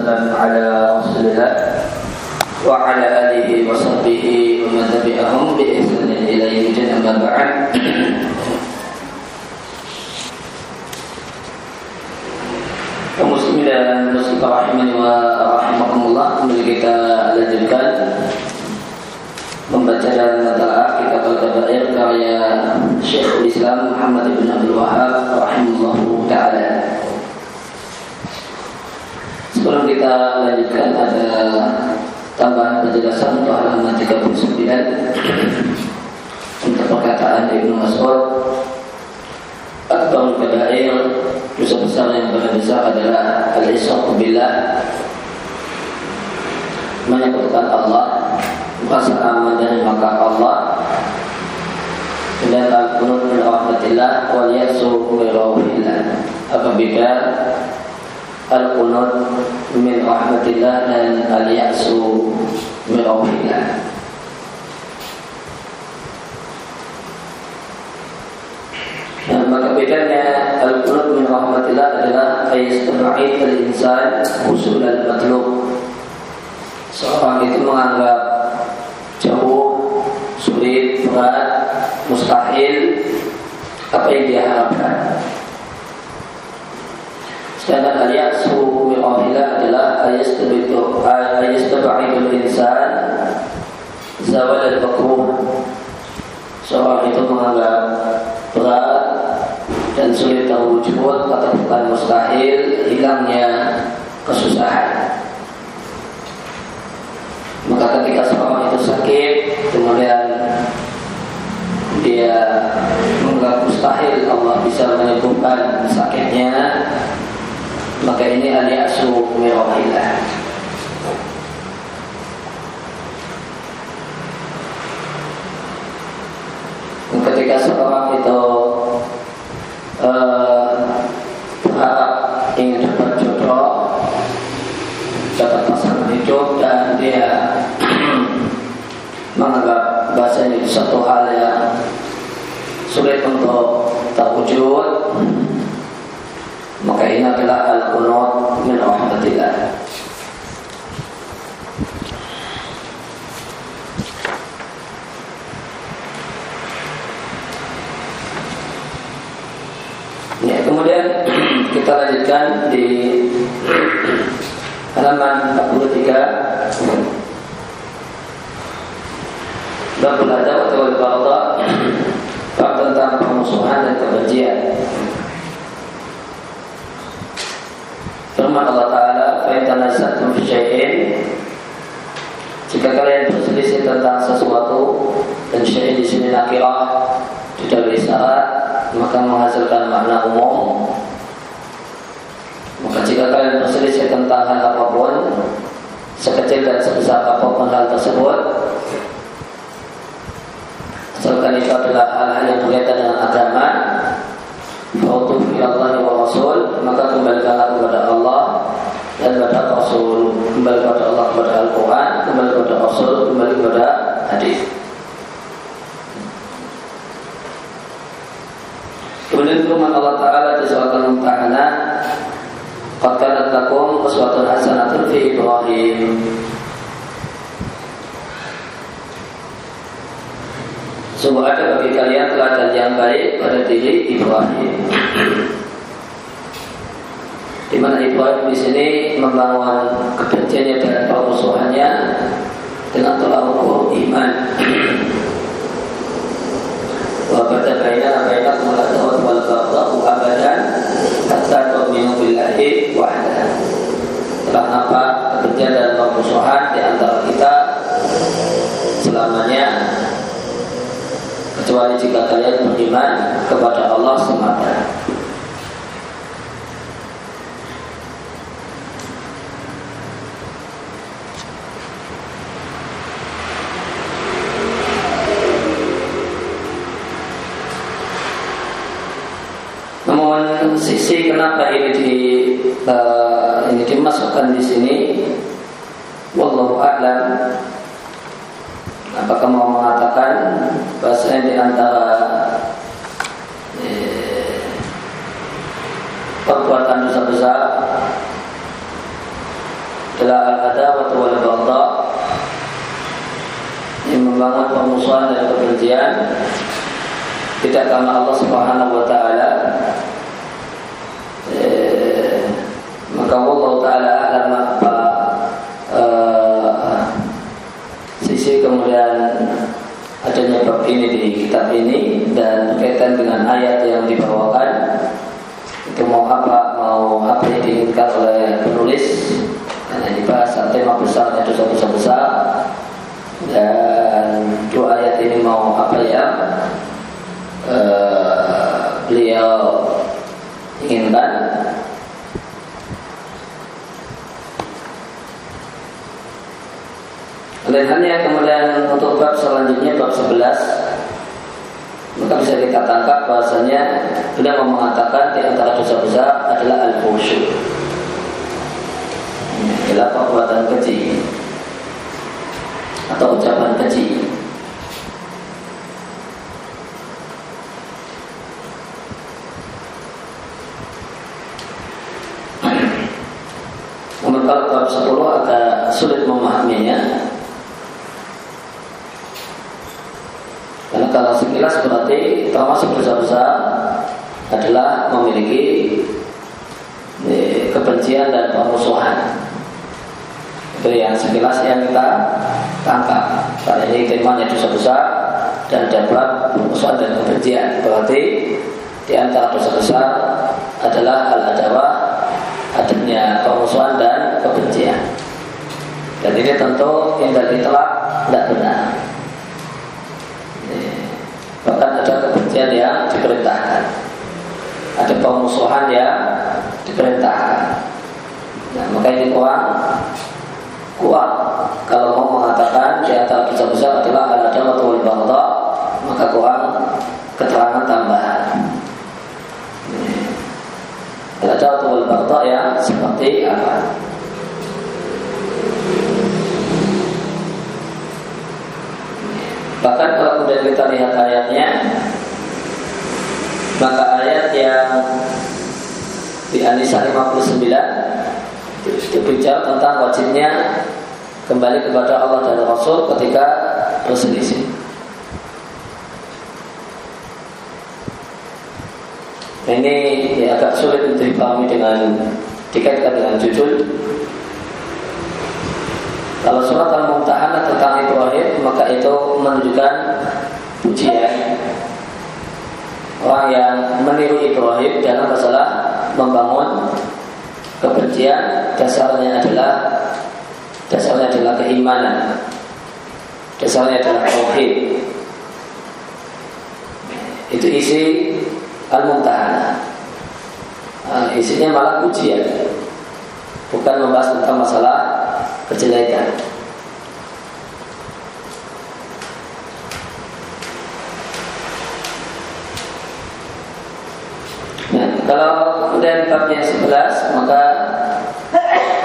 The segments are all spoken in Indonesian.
والسلام على رسول الله وعلى آله وصحبه ومن تبعهم بإحسان إلى يوم الدين أما بعد kaum muslimin dan muslimah rahimani wa rahimakumullah kembali kita lanjutkan membaca dan mentalaah kitab al-kabair karya Syekhul Islam Muhammad bin Abdul Wahab rahimahullah taala. Sebelum kita lanjutkan ada tambahan penjelasan untuk halaman 39 untuk perkataan Ibnu Mas'ud Akbar kabair dosa besar yang paling besar adalah al-isyaku billah. Menyebutkan Allah merasa aman dari maka Allah. Dan al-qunut min rahmatillah wal yasu min apa beda al-qunut min rahmatillah dan al-yasu min Nah, maka bedanya al-qunut min rahmatillah adalah ayat al-insan usul al-matlub. Seorang itu menganggap jauh, sulit, berat, mustahil apa yang dia Sedangkan al-ya'su min adalah ayastabitu ayastabitul insan. Zawal al-makruh. Seorang itu menganggap berat dan sulit terwujud atau bukan mustahil hilangnya kesusahan. Maka ketika seorang itu sakit kemudian dia menganggap mustahil Allah bisa menyembuhkan sakitnya maka ini aliasu mirahillah ketika seorang itu uh, berharap ingin dapat jodoh, dapat pasangan hidup dan dia menganggap bahasa ini satu hal yang sulit untuk terwujud maka ini adalah al-qunut min rahmatillah Kemudian kita lanjutkan di halaman 43 Bab adawat wal baghdha Bab tentang permusuhan dan kebencian. Firman Allah Ta'ala Fa'intanasatum fi syai'in. Jika kalian berselisih tentang sesuatu Dan syai'in di sini nakirah Tidak berisyarat maka menghasilkan makna umum jika kalian berselisih tentang hal apa pun sekecil dan sebesar apa pun hal tersebut. Asalkan itu adalah hal-hal yang berkaitan dengan agama. Fautufi Allah wa Rasul Maka kembalikanlah kepada Allah Dan kepada Rasul. Kembali kepada Allah kepada Al-Quran Kembali kepada Rasul Kembali kepada hadis. Kemudian firman Allah Ta'ala di surat Al-Mumtahanah Qad kanat lakum uswatun hasanatun fi Ibrahim Sungguh ada bagi kalian teladan yang baik pada diri Ibrahim. Di mana Ibrahim di sini membangun kebenciannya dan permusuhannya dengan tolak ukur iman. Wabada baina baina mulatawat wal baghdau abadan hatta. Nampak kebencian dan permusuhan di antara kita selamanya kecuali jika kalian beriman kepada Allah semata. sisi kenapa ini di uh, dimasukkan di sini. Wallahu a'lam. Apakah mau mengatakan bahasanya di antara eh, perbuatan dosa besar adalah al-adawah wal baghdha. Yang membangun permusuhan dan kebencian. Tidak karena Allah Subhanahu wa taala eh, maka Allah taala alam apa eh, sisi kemudian adanya bab ini di kitab ini dan berkaitan dengan ayat yang dibawakan itu mau apa mau apa yang diinginkan oleh penulis karena dibahas tema besar dan dosa-dosa besar. Dan dua ayat ini mau apa ya? Uh, beliau inginkan Oleh hanya kemudian untuk bab selanjutnya bab 11 maka bisa kita tangkap bahasanya beliau mengatakan di antara dosa besar adalah al-fusyu adalah perbuatan kecil atau ucapan keji. Namun kalau bab 10 agak sulit memahaminya Karena kalau sekilas berarti termasuk dosa-dosa adalah memiliki eh, kebencian dan permusuhan. Itu yang sekilas yang kita tangkap. Karena ini temanya dosa besar dan dapat permusuhan dan kebencian. Berarti di antara dosa besar adalah al adawa adanya permusuhan dan kebencian. Dan ini tentu yang dari telak tidak benar. Bahkan ada kebencian yang diperintahkan. Ada permusuhan yang diperintahkan. Nah, maka ini kurang kuat. Kalau mau mengatakan di antara dosa besar adalah al atau wal baghdha maka kurang keterangan tambahan. Al atau wal baghdha ya seperti apa? Bahkan kalau kemudian kita lihat ayatnya maka ayat yang di Anisa 59 itu bicara tentang wajibnya kembali kepada Allah dan Rasul ketika berselisih. Ini ya, agak sulit untuk dipahami dengan dikaitkan dengan judul. Kalau surat Al-Mumtahanah tentang Ibrahim maka itu menunjukkan pujian orang yang meniru Ibrahim dalam masalah membangun kebencian dasarnya adalah Dasarnya adalah keimanan. Dasarnya adalah tauhid. Itu isi Al-Mumtahanah. Nah, Isinya malah pujian. Bukan membahas tentang masalah kejelekan Nah, kalau kemudian babnya 11 maka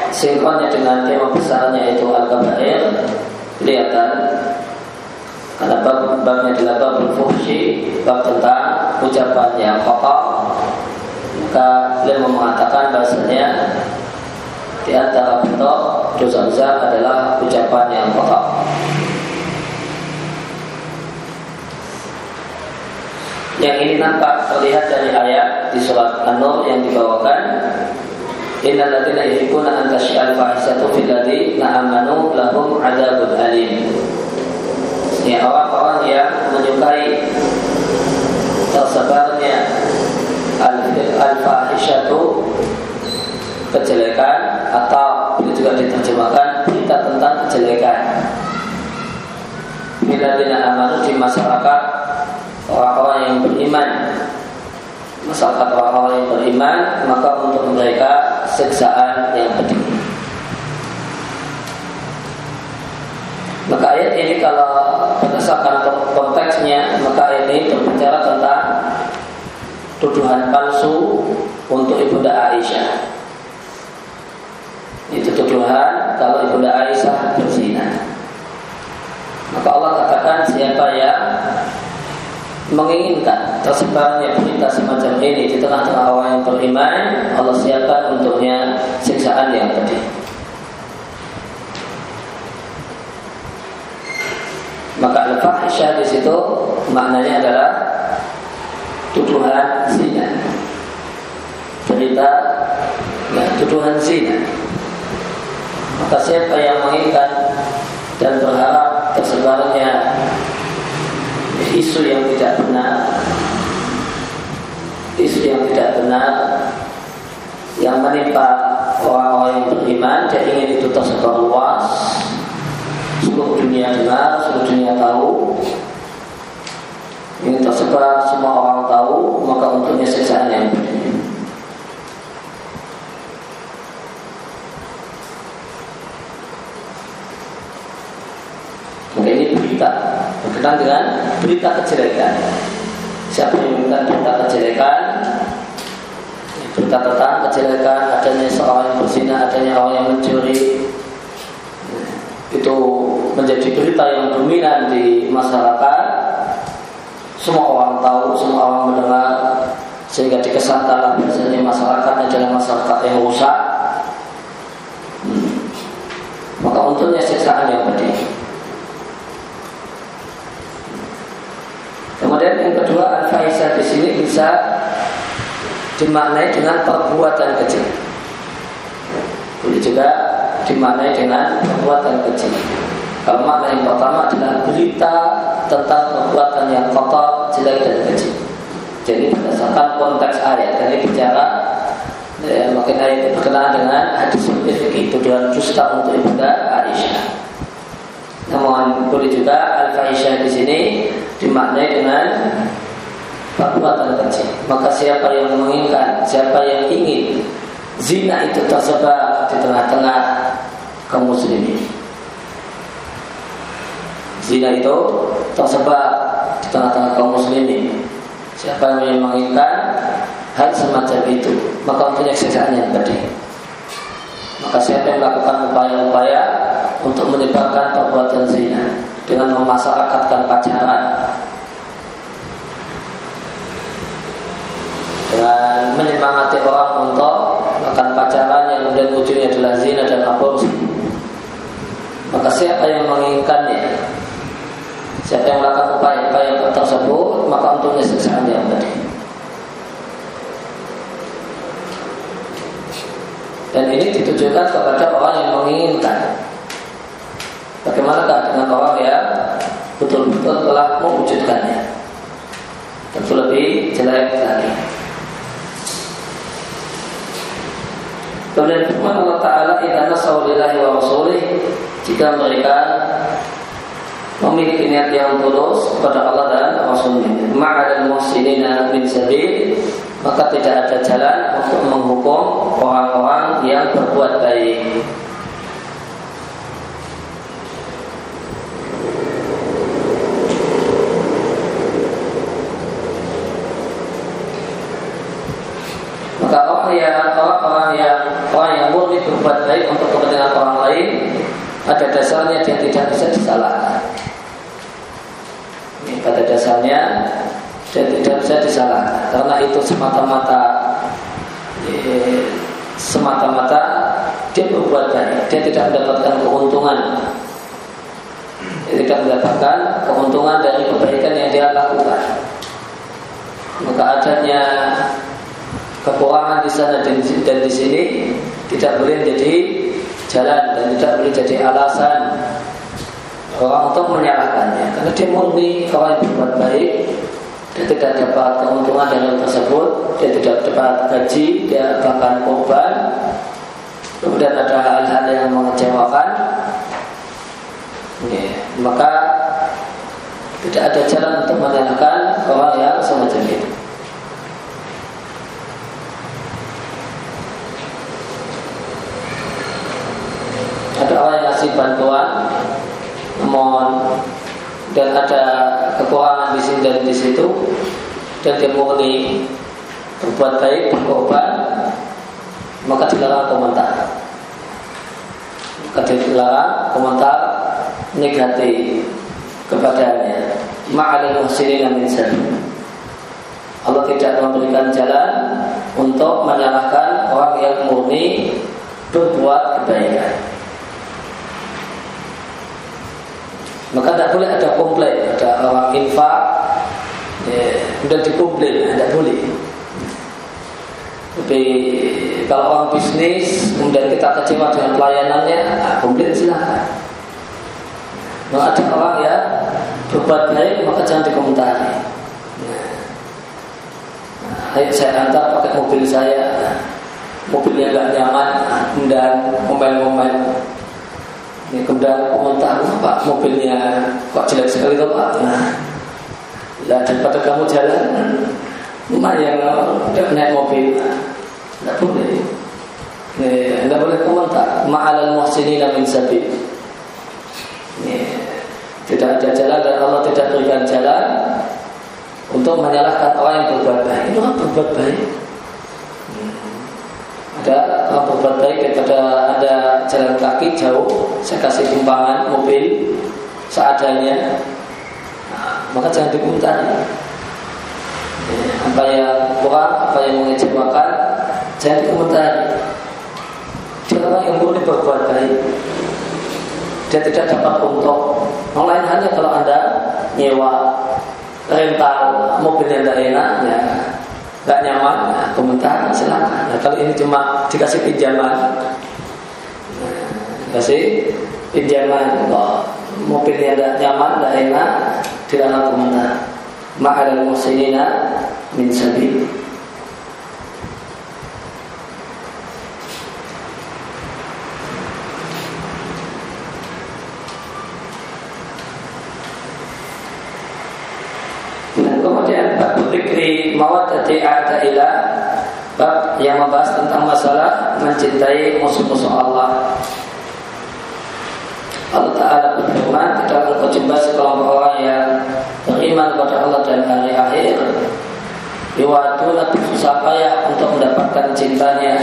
sinkronnya dengan tema besarnya itu al-kabair kelihatan. Karena bab babnya adalah bab fuhsi bab tentang ucapan yang kokoh maka beliau mengatakan bahasanya di antara bentuk dosa besar adalah ucapan yang kokoh yang ini nampak terlihat dari ayat di surat An-Nur yang dibawakan Innal ladzina yuhibbuna an tasyi'al fahisatu fil ladzina amanu lahum adzabun alim. Ya orang-orang yang menyukai tersebarnya al-fahishatu kejelekan atau ini juga diterjemahkan berita tentang kejelekan. Bila tidak amanu di masyarakat orang-orang yang beriman masyarakat orang-orang yang beriman maka untuk mereka siksaan yang pedih. Maka ayat ini kalau berdasarkan konteksnya maka ayat ini berbicara tentang tuduhan palsu untuk ibunda Aisyah. Itu tuduhan kalau ibunda Aisyah berzina. Maka Allah katakan siapa yang menginginkan tersebarnya berita semacam ini di tengah-tengah orang yang beriman, Allah siapkan untuknya siksaan yang pedih. Maka al-fahisya di situ maknanya adalah tuduhan zina. Berita ya, tuduhan zina. Maka siapa yang menginginkan dan berharap tersebarnya isu yang tidak benar, isu yang tidak benar. Yang menimpa orang-orang yang beriman, dia ingin itu tersebar luas, seluruh dunia dengar, seluruh dunia tahu, ini tersebar semua orang tahu, maka untuknya siksaan yang pedih. Maka ini berita berkenaan dengan berita kejelekan. Siapa yang menginginkan berita kejelekan, berita tentang kejelekan, adanya seorang yang berzina, adanya orang yang mencuri, itu menjadi berita yang dominan di masyarakat. Semua orang tahu, semua orang mendengar, sehingga dikesankanlah biasanya masyarakat adalah masyarakat yang rusak. Hmm. Maka untungnya siksaan yang pedih. Kemudian yang kedua al-faisah di sini bisa dimaknai dengan perbuatan kecil. Boleh juga dimaknai dengan perbuatan kecil. Kalau makna yang pertama adalah berita tentang perbuatan yang kotor, jelek dan kecil. Jadi berdasarkan konteks ayat, ini bicara ya, makin ayat berkenaan dengan hadis fikih tuduhan dusta untuk ibunda Aisyah. Namun boleh juga al-fahisyah di sini dimaknai dengan perbuatan kecil. Maka siapa yang menginginkan, siapa yang ingin zina itu tersebar di tengah-tengah kaum muslimin. Zina itu tersebar di tengah-tengah kaum muslimin. Siapa yang menginginkan hal semacam itu, maka punya siksaan yang pedih. Maka siapa yang melakukan upaya-upaya untuk menyebarkan perbuatan zina dengan memasyarakatkan pacaran. Dengan menyemangati orang untuk melakukan pacaran yang kemudian ujungnya adalah zina dan aborsi. Maka siapa yang menginginkannya? Siapa yang melakukan upaya-upaya tersebut maka untuknya siksaan yang tadi Dan ini ditujukan kepada orang yang menginginkan. Bagaimanakah dengan orang yang betul-betul telah mewujudkannya? Tentu lebih jelek lagi. Kemudian firman Allah Ta'ala Inna nasawlillahi wa rasulih Jika mereka memiliki niat yang tulus kepada Allah dan Rasulnya Ma'adal muhsinina min sabil maka tidak ada jalan untuk menghukum orang-orang yang berbuat baik. Maka orang yang orang-orang yang orang yang murni berbuat baik untuk kepentingan orang lain ada dasarnya dia tidak bisa disalahkan. Ini pada dasarnya dan tidak bisa disalahkan. Karena itu semata-mata eh, semata-mata dia berbuat baik. Dia tidak mendapatkan keuntungan dia tidak mendapatkan keuntungan dari kebaikan yang dia lakukan. Maka adanya kekurangan di sana dan, di sini tidak boleh jadi jalan dan tidak boleh jadi alasan orang untuk menyalahkannya. Karena dia murni kalau yang berbuat baik dia tidak dapat keuntungan dari hal tersebut dia tidak dapat gaji dia bahkan korban. Kemudian ada hal-hal yang mengecewakan ya, maka tidak ada jalan untuk menyalahkan orang yang semacam itu. Ada orang yang ngasih bantuan namun dan ada kekurangan di sini dan di situ dan dia murni berbuat baik berkorban maka dilarang komentar. Maka dilarang komentar negatif kepadanya ma'alil muhsinin min Allah tidak memberikan jalan untuk menyalahkan orang yang murni berbuat kebaikan. Maka tidak boleh ada komplain ada orang infak ya, dipublik tidak boleh. Tapi kalau orang bisnis kemudian kita kecewa dengan pelayanannya nah, komplain silahkan kalau ada orang ya berbuat baik maka jangan dikomentari. Nah, ayo saya antar pakai mobil saya. Mobilnya nggak nyaman kemudian ngomel-ngomel ini kemudian komentar pak mobilnya kok jelek sekali tuh pak? Nah, ya daripada kamu jalan lumayan tidak naik mobil. Tidak boleh. Tidak boleh komentar. Ma'alal muhsinina min sabil tidak ada jalan dan Allah tidak berikan jalan untuk menyalahkan orang yang berbuat baik. Itu kan berbuat baik. Ada kalau berbuat baik daripada ada jalan kaki jauh saya kasih tumpangan mobil seadanya. Nah, maka jangan dikomentari ya, apa yang kurang apa yang mengecewakan jangan dikomentari dia orang yang boleh berbuat baik dia tidak dapat yang lain hanya kalau anda nyewa rental mobilnya tidak enak ya nggak nyaman, nah, komentar silakan. Nah, kalau ini cuma dikasih pinjaman, nah, kasih pinjaman, kok mobilnya tidak nyaman, tidak enak, tidak komentar. Ma'al muslimina min sabil. Mawaddati a'da'ila Bab yang membahas tentang masalah mencintai musuh-musuh Allah. Allah Ta'ala berfirman Tidak akan kau jumpa sekelompok orang yang beriman kepada Allah dan hari akhir. Yuwaduna bersusah payah untuk mendapatkan cintanya.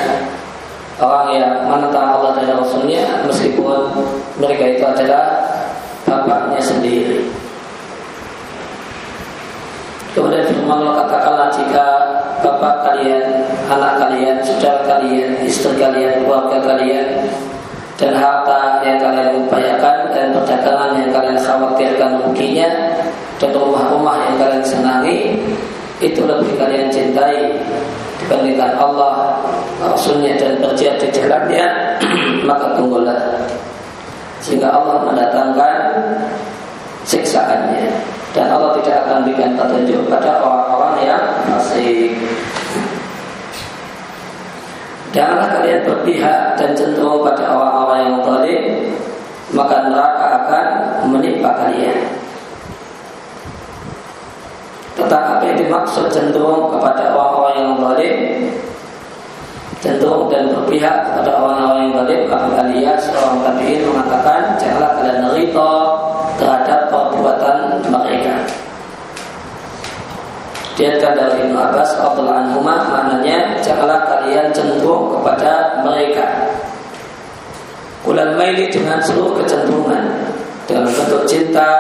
Orang yang menentang Allah dan Rasulnya Meskipun mereka itu adalah bapaknya sendiri Kemudian firman Allah katakanlah jika bapak kalian, anak kalian, saudara kalian, istri kalian, keluarga kalian, dan harta yang kalian upayakan dan perdagangan yang kalian khawatirkan ruginya dan rumah-rumah yang kalian senangi itu lebih kalian cintai dibandingkan Allah Rasulnya dan berjihad di jalannya maka tunggulah. Sehingga Allah mendatangkan siksaannya dan Allah tidak akan berikan petunjuk pada orang-orang yang masih Janganlah kalian berpihak dan cenderung pada orang-orang yang zalim, maka neraka akan menimpa kalian. Tentang apa yang dimaksud cenderung kepada orang-orang yang zalim, cenderung dan berpihak kepada orang-orang yang zalim, Abu Aliyah seorang tabiin mengatakan, janganlah kalian rito perbuatan mereka. Diatkan dari Ibnu Abbas Abdullah Anhumah maknanya janganlah kalian cenderung kepada mereka. Kulan maili dengan seluruh kecenderungan dengan bentuk cinta,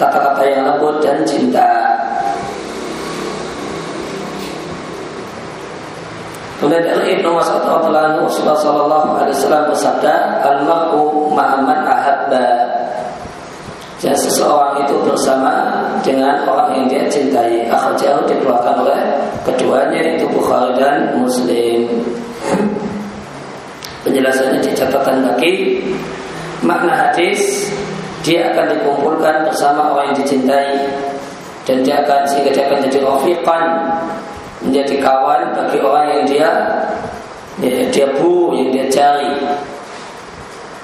kata-kata yang lembut dan cinta. Kemudian dari Ibnu Mas'ud radhiyallahu anhu Rasulullah sallallahu alaihi wasallam bersabda, "Al-mar'u ma'aman ahabba." Dan seseorang itu bersama dengan orang yang dia cintai. Jauh dikeluarkan oleh keduanya itu Bukhari dan Muslim. Penjelasannya di catatan kaki makna hadis dia akan dikumpulkan bersama orang yang dicintai. Dan dia akan sehingga dia akan jadi rafiqan menjadi kawan bagi orang yang dia ya, dia bu yang dia cari.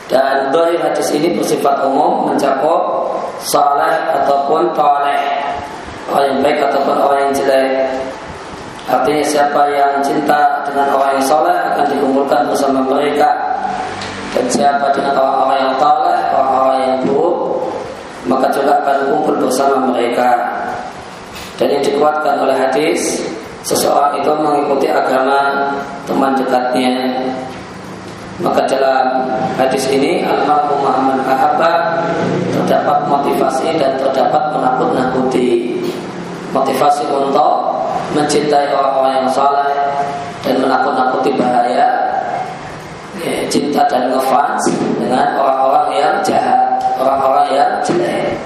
Dan dari hadis ini bersifat umum mencakup saleh ataupun toleh. Orang yang baik ataupun orang yang jelek. Artinya siapa yang cinta dengan orang yang soleh akan dikumpulkan bersama mereka. Dan siapa dengan orang-orang yang toleh orang-orang yang buruk maka juga akan kumpul bersama mereka. Dan yang dikuatkan oleh hadis seseorang itu mengikuti agama teman dekatnya. Maka dalam hadis ini Al-Marhum Muhammad Ahabba terdapat motivasi dan terdapat menakut-nakuti motivasi untuk mencintai orang-orang yang saleh dan menakut-nakuti bahaya ya, cinta dan ngefans dengan orang-orang yang jahat, orang-orang yang jelek.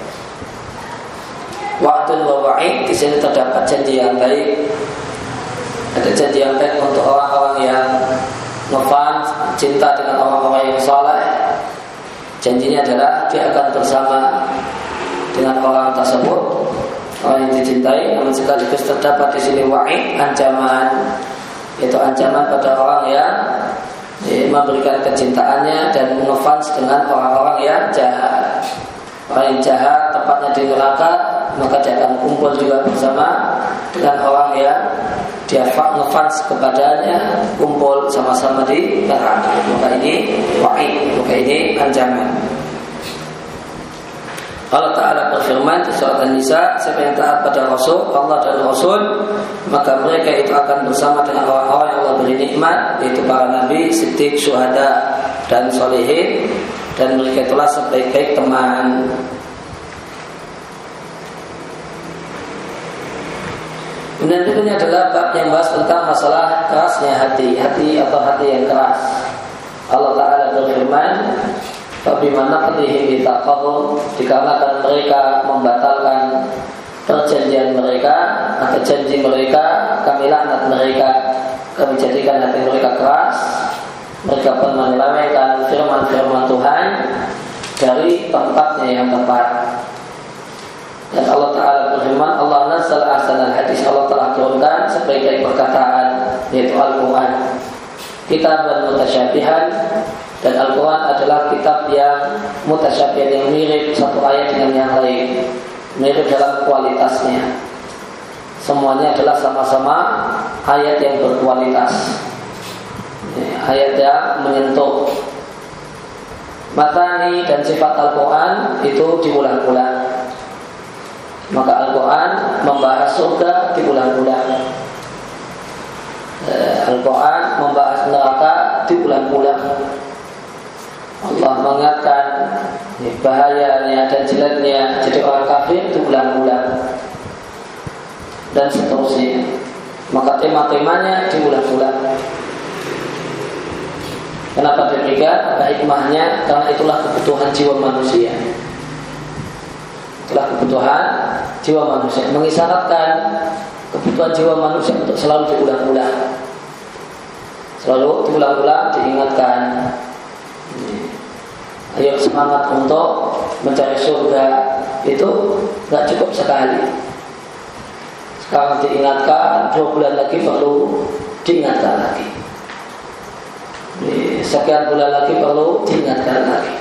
wa'id di sini terdapat janji yang baik. Ada janji yang baik untuk orang-orang yang ngefans cinta dengan orang-orang yang soleh. Janjinya adalah dia akan bersama dengan orang tersebut. Orang yang dicintai namun sekaligus terdapat di sini wa'id ancaman. Yaitu ancaman pada orang yang ya, memberikan kecintaannya dan ngefans dengan orang-orang yang jahat yang jahat tempatnya di neraka maka dia akan kumpul juga bersama dengan orang yang dia ngefans kepadanya kumpul sama-sama di neraka. Maka ini wa'id maka ini ancaman. Allah Ta'ala berfirman di surat An-Nisa Siapa yang taat pada Rasul Allah dan Rasul Maka mereka itu akan bersama dengan orang-orang yang Allah beri nikmat Yaitu para Nabi, Siddiq, Syuhada dan Solehin Dan mereka itulah sebaik-baik teman. Kemudian berikutnya adalah bab yang bahas tentang masalah kerasnya hati. Hati atau hati yang keras. Allah Ta'ala berfirman tapi mana pedihim bitaqahum Dikarenakan mereka membatalkan Perjanjian mereka Atau janji mereka Kami laknat mereka Kami jadikan hati mereka keras Mereka pun menyelewengkan firman-firman Tuhan Dari tempatnya yang tepat. Dan Allah Ta'ala berfirman Allah nasal ahsanal hadis. Allah telah turunkan sebaik-baik perkataan Yaitu Al-Quran. Kitab dan mutasyabihan dan Al-Quran adalah kitab yang mutasyabih yang mirip satu ayat dengan yang lain. Mirip dalam kualitasnya. Semuanya adalah sama-sama ayat yang berkualitas ayat yang menyentuh. Matani dan sifat Al-Quran itu diulang-ulang. Maka Al-Quran membahas surga diulang-ulang. Eh, Al-Quran membahas neraka diulang-ulang. Allah mengingatkan bahayanya dan jeleknya jadi orang kafir itu ulang-ulang dan seterusnya. Maka tema-temanya diulang-ulang Kenapa demikian? Ada hikmahnya karena itulah kebutuhan jiwa manusia. Itulah kebutuhan jiwa manusia. Mengisyaratkan kebutuhan jiwa manusia untuk selalu diulang-ulang. Selalu diulang-ulang diingatkan ayo semangat untuk mencari surga itu nggak cukup sekali. Sekarang diingatkan, dua bulan lagi perlu diingatkan lagi. Sekian bulan lagi perlu diingatkan lagi.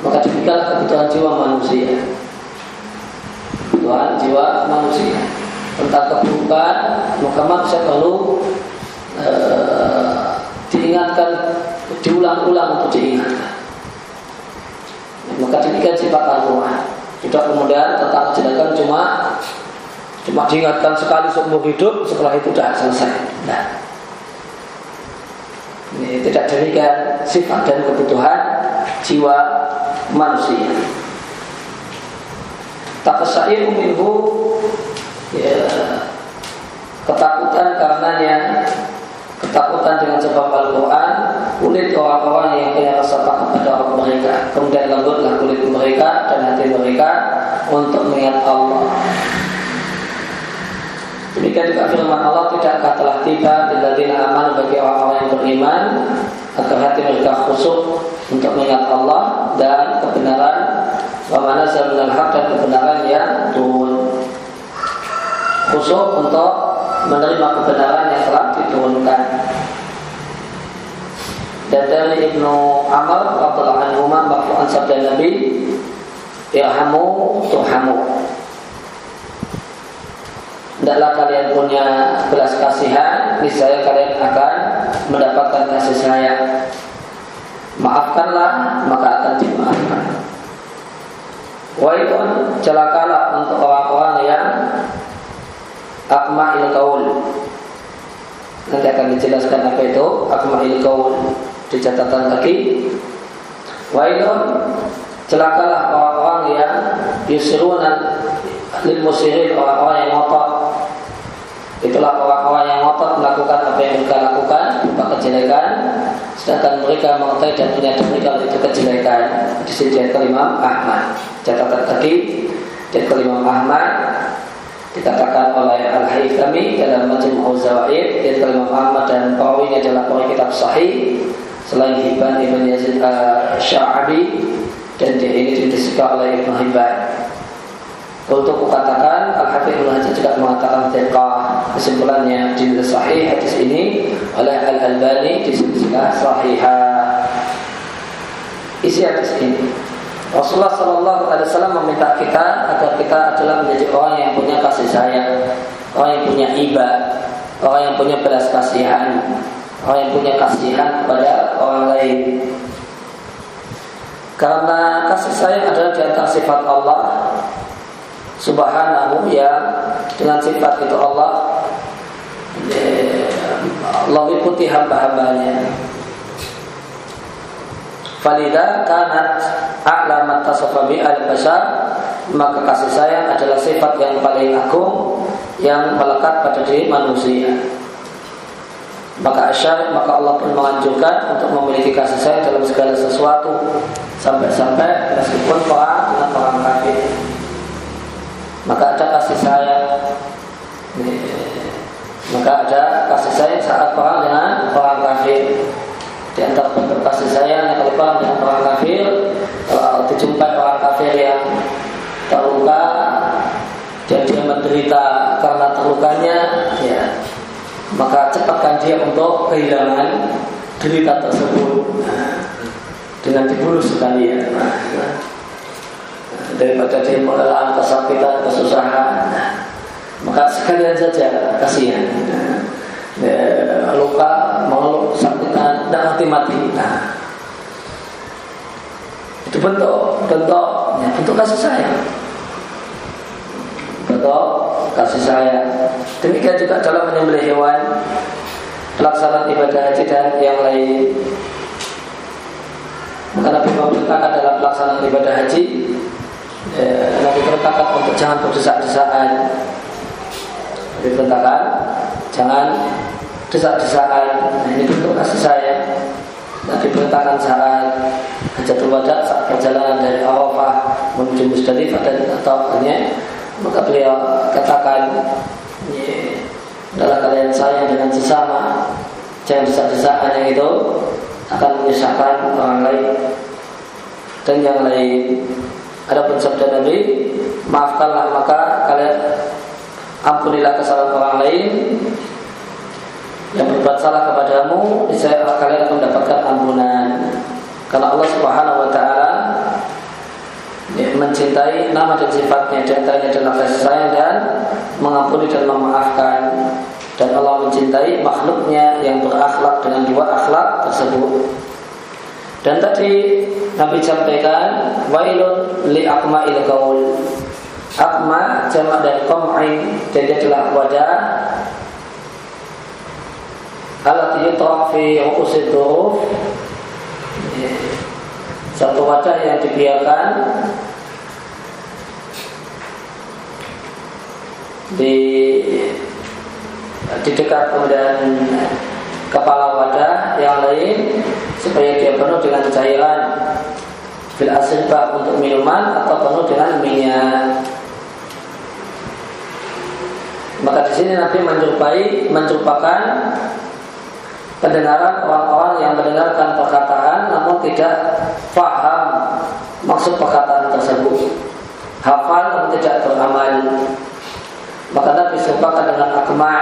Maka demikianlah kebutuhan jiwa manusia. Kebutuhan jiwa manusia tentang keburukan, maka manusia perlu uh, diingatkan diulang-ulang untuk diingatkan. Maka demikian sifat Al-Quran. Tidak kemudian tentang kejelekan cuma cuma diingatkan sekali seumur hidup, setelah itu sudah selesai. Nah, ini tidak demikian sifat dan kebutuhan jiwa manusia. Takasai minhu ya, ketakutan karenanya ketakutan dengan sebab Al-Quran kulit orang-orang yang punya rasa takut pada Allah mereka kemudian lembutlah kulit mereka dan hati mereka untuk mengingat Allah Demikian juga firman Allah tidakkah telah tiba Billadina aman bagi orang-orang yang beriman Agar hati mereka khusyuk Untuk mengingat Allah Dan kebenaran. Wa manazal minal dan kebenaran yang turun. Khusyuk untuk menerima kebenaran yang telah diturunkan. Dan dari Ibnu Amr radhiyallahu anhu marfu'an sabda Nabi irhamu turhamu Hendaklah kalian punya belas kasihan Niscaya kalian akan mendapatkan kasih sayang. Maafkanlah maka akan dimaafkan. Itu celakalah untuk orang-orang yang Akma'il kaul. Nanti akan dijelaskan apa itu Akma'il kaul. Di catatan kaki Wailun celakalah orang-orang yang yusiruna lil musirin orang-orang yang ngotot itulah orang-orang yang ngotot melakukan apa yang mereka lakukan berupa kejelekan. Sedangkan mereka mengetahui dan menyadari kalau itu kejelekan. Di sini kelima Ahmad. Catatan kaki dan kelima Ahmad dikatakan oleh Al Haythami dalam Majmu' Zawaid. Dan kelima Ahmad dan perawi ini adalah perawi kitab sahih selain Hibban Ibn Yazid uh, Sya'abi dan dia ini disuka oleh Ibn Hibban. Untuk kukatakan Al-Hafidh Ibn Hajar juga mengatakan Teqah Kesimpulannya di sahih hadis ini Oleh Al-Albani di silsilah sahihah Isi hadis ini Rasulullah Shallallahu Alaihi Wasallam meminta kita agar kita adalah menjadi orang yang punya kasih sayang, orang yang punya iba, orang yang punya belas kasihan, orang yang punya kasihan kepada orang lain. Karena kasih sayang adalah di antara sifat Allah Subhanahu ya dengan sifat itu Allah Allah ikuti hamba-hambanya Falida kanat a'lamat tasafabi al-bashar maka kasih sayang adalah sifat yang paling agung yang melekat pada diri manusia. Maka asyar, maka Allah pun menganjurkan untuk memiliki kasih sayang dalam segala sesuatu sampai-sampai meskipun perang dengan orang kafir. Maka ada kasih sayang. Maka ada kasih sayang saat perang dengan orang kafir. Di antara bentuk kasih sayang yang terlepas dengan orang kafir kalau dijumpai orang kafir yang terluka. Dan dia menderita karena terlukanya ya. Maka cepatkan dia untuk kehilangan derita tersebut. Dengan dibunuh sekalian daripada dia mengalami kesakitan kesusahan. Maka sekalian saja kasihan. Ya, luka mau sakitan tidak mati-mati. Nah, itu bentuk bentuk ya, bentuk kasih sayang. Bentuk kasih sayang. Demikian juga dalam menyembelih hewan pelaksanaan ibadah haji dan yang lain. Maka Nabi memerintahkan dalam pelaksanaan ibadah haji eh, Nabi perintahkan untuk jangan berdesak-desakan. Diperintahkan jangan desak-desakan. Nah, ini bentuk kasih sayang. Nah, diperintahkan saat hajatul wada saat perjalanan dari Arafah menuju Musdalifah dan atau hanya maka beliau katakan adalah kalian sayang dengan sesama. Jangan desak-desakan yang itu. Akan menyusahkan orang lain dan yang lain ada pun sabda Nabi maafkanlah maka kalian ampunilah kesalahan orang lain yang berbuat salah kepadamu saya kalian akan mendapatkan ampunan. Karena Allah Subhanahu wa taala ya, mencintai nama dan sifatnya di antaranya adalah kasih sayang dan mengampuni dan memaafkan. Dan Allah mencintai makhluknya yang berakhlak dengan dua akhlak tersebut dan tadi Nabi sampaikan wailun li akma'il qaul. Akma jamak dari qam'in jadi adalah wajah alat yutra fi duruf satu wajah yang dibiarkan di di dekat kemudian kepala wadah yang lain supaya dia penuh dengan cairan. Fil asibah untuk minuman atau penuh dengan minyak. Maka di sini nanti menyerupai menyerupakan pendengaran orang-orang yang mendengarkan perkataan namun tidak faham maksud perkataan tersebut. Hafal namun tidak beramal. Maka Nabi serupakan dengan akma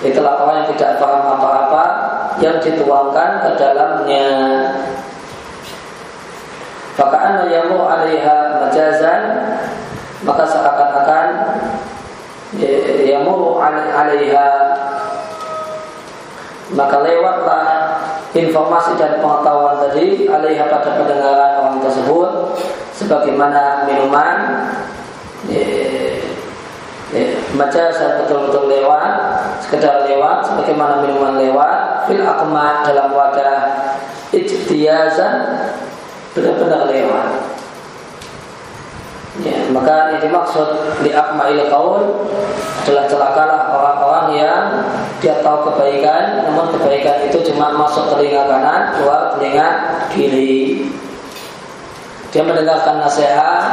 itulah orang yang tidak paham apa-apa yang dituangkan ke dalamnya. Fakaan yamu alaiha majazan maka seakan-akan yamu alaiha. Maka lewatlah informasi dan pengetahuan tadi alaiha pada pendengaran orang tersebut sebagaimana minuman baca saya betul-betul lewat sekedar lewat sebagaimana minuman lewat fil akma dalam wadah ijtiyazan benar-benar lewat. Ya, maka yang dimaksud di akma'il qaul adalah celakalah orang-orang yang dia tahu kebaikan namun kebaikan itu cuma masuk telinga kanan keluar telinga kiri. Dia mendengarkan nasihat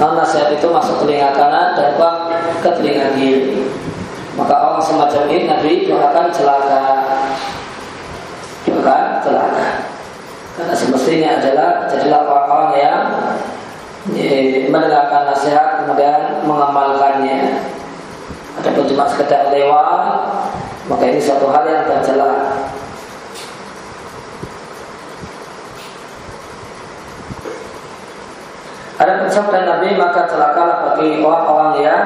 namun nasihat itu masuk telinga kanan dan buang ke telinga kiri maka orang semacam ini Nabi doakan celaka. Doakan celaka. Karena semestinya adalah jadilah orang-orang yang mendengarkan nasihat kemudian mengamalkannya. Adapun cuma sekedar lewat maka ini satu hal yang tercela Ada sabda Nabi maka celakalah bagi orang-orang yang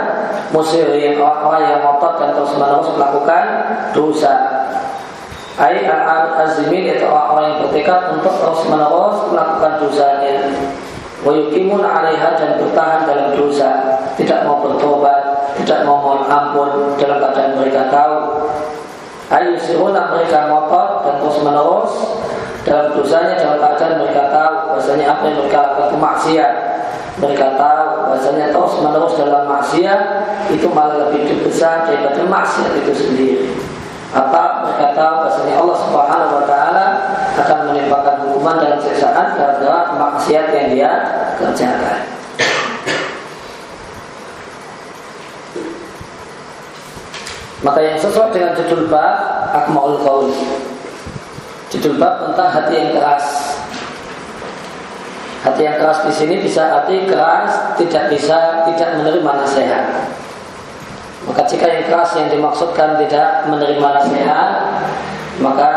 musyirin, orang-orang yang ngotot dan terus menerus melakukan dosa. Ai azimin itu orang-orang yang bertekad untuk terus menerus melakukan dosanya. Wayukimun alaiha dan bertahan dalam dosa, tidak mau bertobat, tidak mau mohon ampun dalam keadaan mereka tahu. Ayu siruna mereka ngotot dan terus menerus dalam dosanya dalam keadaan mereka tahu bahasanya apa yang mereka lakukan itu maksiat mereka tahu bahasanya terus menerus dalam maksiat itu malah lebih besar daripada maksiat itu sendiri. Apa mereka tahu bahasanya Allah Subhanahu Wa Taala akan menimpakan hukuman dan siksaan gara-gara maksiat yang dia kerjakan. Maka yang sesuai dengan judul bab Akmaul Qaul Judul bab tentang hati yang keras Hati yang keras di sini bisa hati keras tidak bisa tidak menerima nasihat. Maka jika yang keras yang dimaksudkan tidak menerima nasihat, maka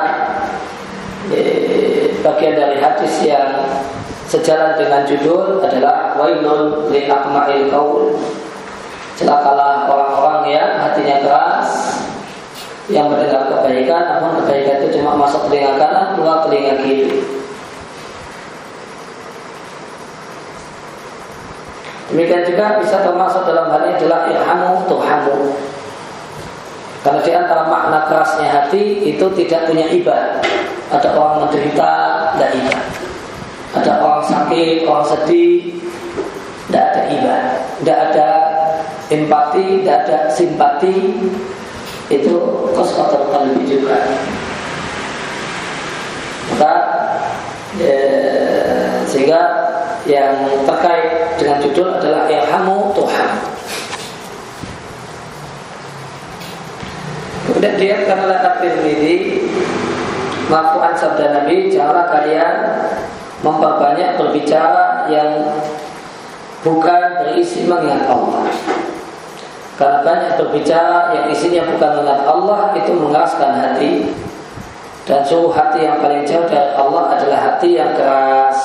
eh, bagian dari hadis yang sejalan dengan judul adalah wailun li akma'il qaul. Celakalah orang-orang yang hatinya keras yang mendengar kebaikan namun kebaikan itu cuma masuk telinga kanan keluar telinga kiri. Demikian juga bisa termasuk dalam hal ini adalah ilhamu tuhamu. Karena di antara makna kerasnya hati itu tidak punya iba. Ada orang menderita, tidak iba. Ada orang sakit, orang sedih, tidak ada iba. Tidak ada empati, tidak ada simpati. Itu kosmatul lebih juga. Maka eh, sehingga yang terkait dengan judul adalah Ilhamu Tuhan. Kemudian dia karena At-Tirmidzi Mafuan sabda Nabi Janganlah kalian memperbanyak berbicara yang bukan berisi mengingat Allah. Karena banyak berbicara yang isinya bukan mengingat Allah Itu mengeraskan hati. Dan suhu hati yang paling jauh dari Allah adalah hati yang keras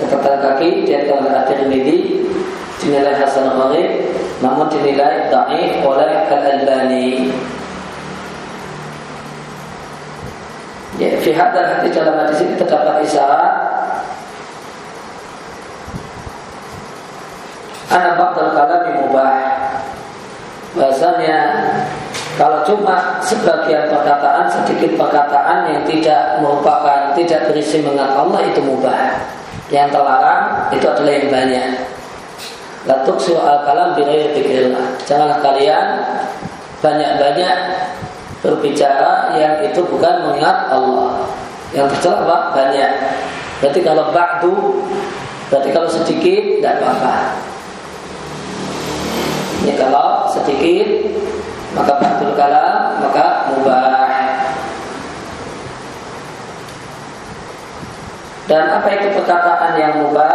catatan kaki diatkan oleh At-Tirmidzi dinilai hasan gharib namun dinilai dhaif oleh Al-Albani. Ya, fi hadal hati dalam hadis ini terdapat isyarat anak ba'dal kalam mubah. Bahasanya kalau cuma sebagian perkataan, sedikit perkataan yang tidak merupakan, tidak berisi mengat Allah itu mubah. Yang terlarang itu adalah yang banyak. Latuk al kalam birair pikirillah. Janganlah kalian banyak-banyak berbicara yang itu bukan mengingat Allah. Yang tercela apa? Banyak. Berarti kalau ba'du Berarti kalau sedikit tidak apa-apa Ini kalau sedikit Maka ba'dul kalam Maka mubah Dan apa itu perkataan yang mubah?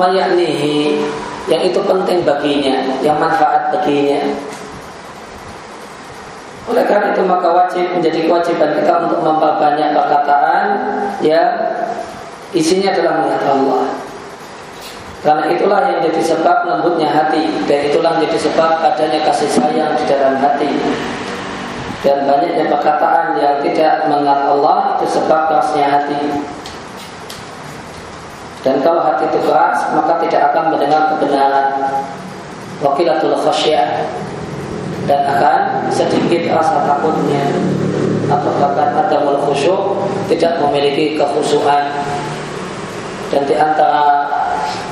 Mayaknihi yang itu penting baginya, yang manfaat baginya. Oleh karena itu maka wajib menjadi kewajiban kita untuk memperbanyak perkataan yang isinya adalah mengingat Allah. Karena itulah yang jadi sebab lembutnya hati dan itulah yang jadi sebab adanya kasih sayang di dalam hati. Dan banyaknya perkataan yang tidak mengingat Allah itu sebab kerasnya hati. Dan kalau hati itu keras, maka tidak akan mendengar kebenaran. Wakilatul khasyah dan akan sedikit rasa takutnya atau bahkan ada khusyuk tidak memiliki kekhusyuan dan di antara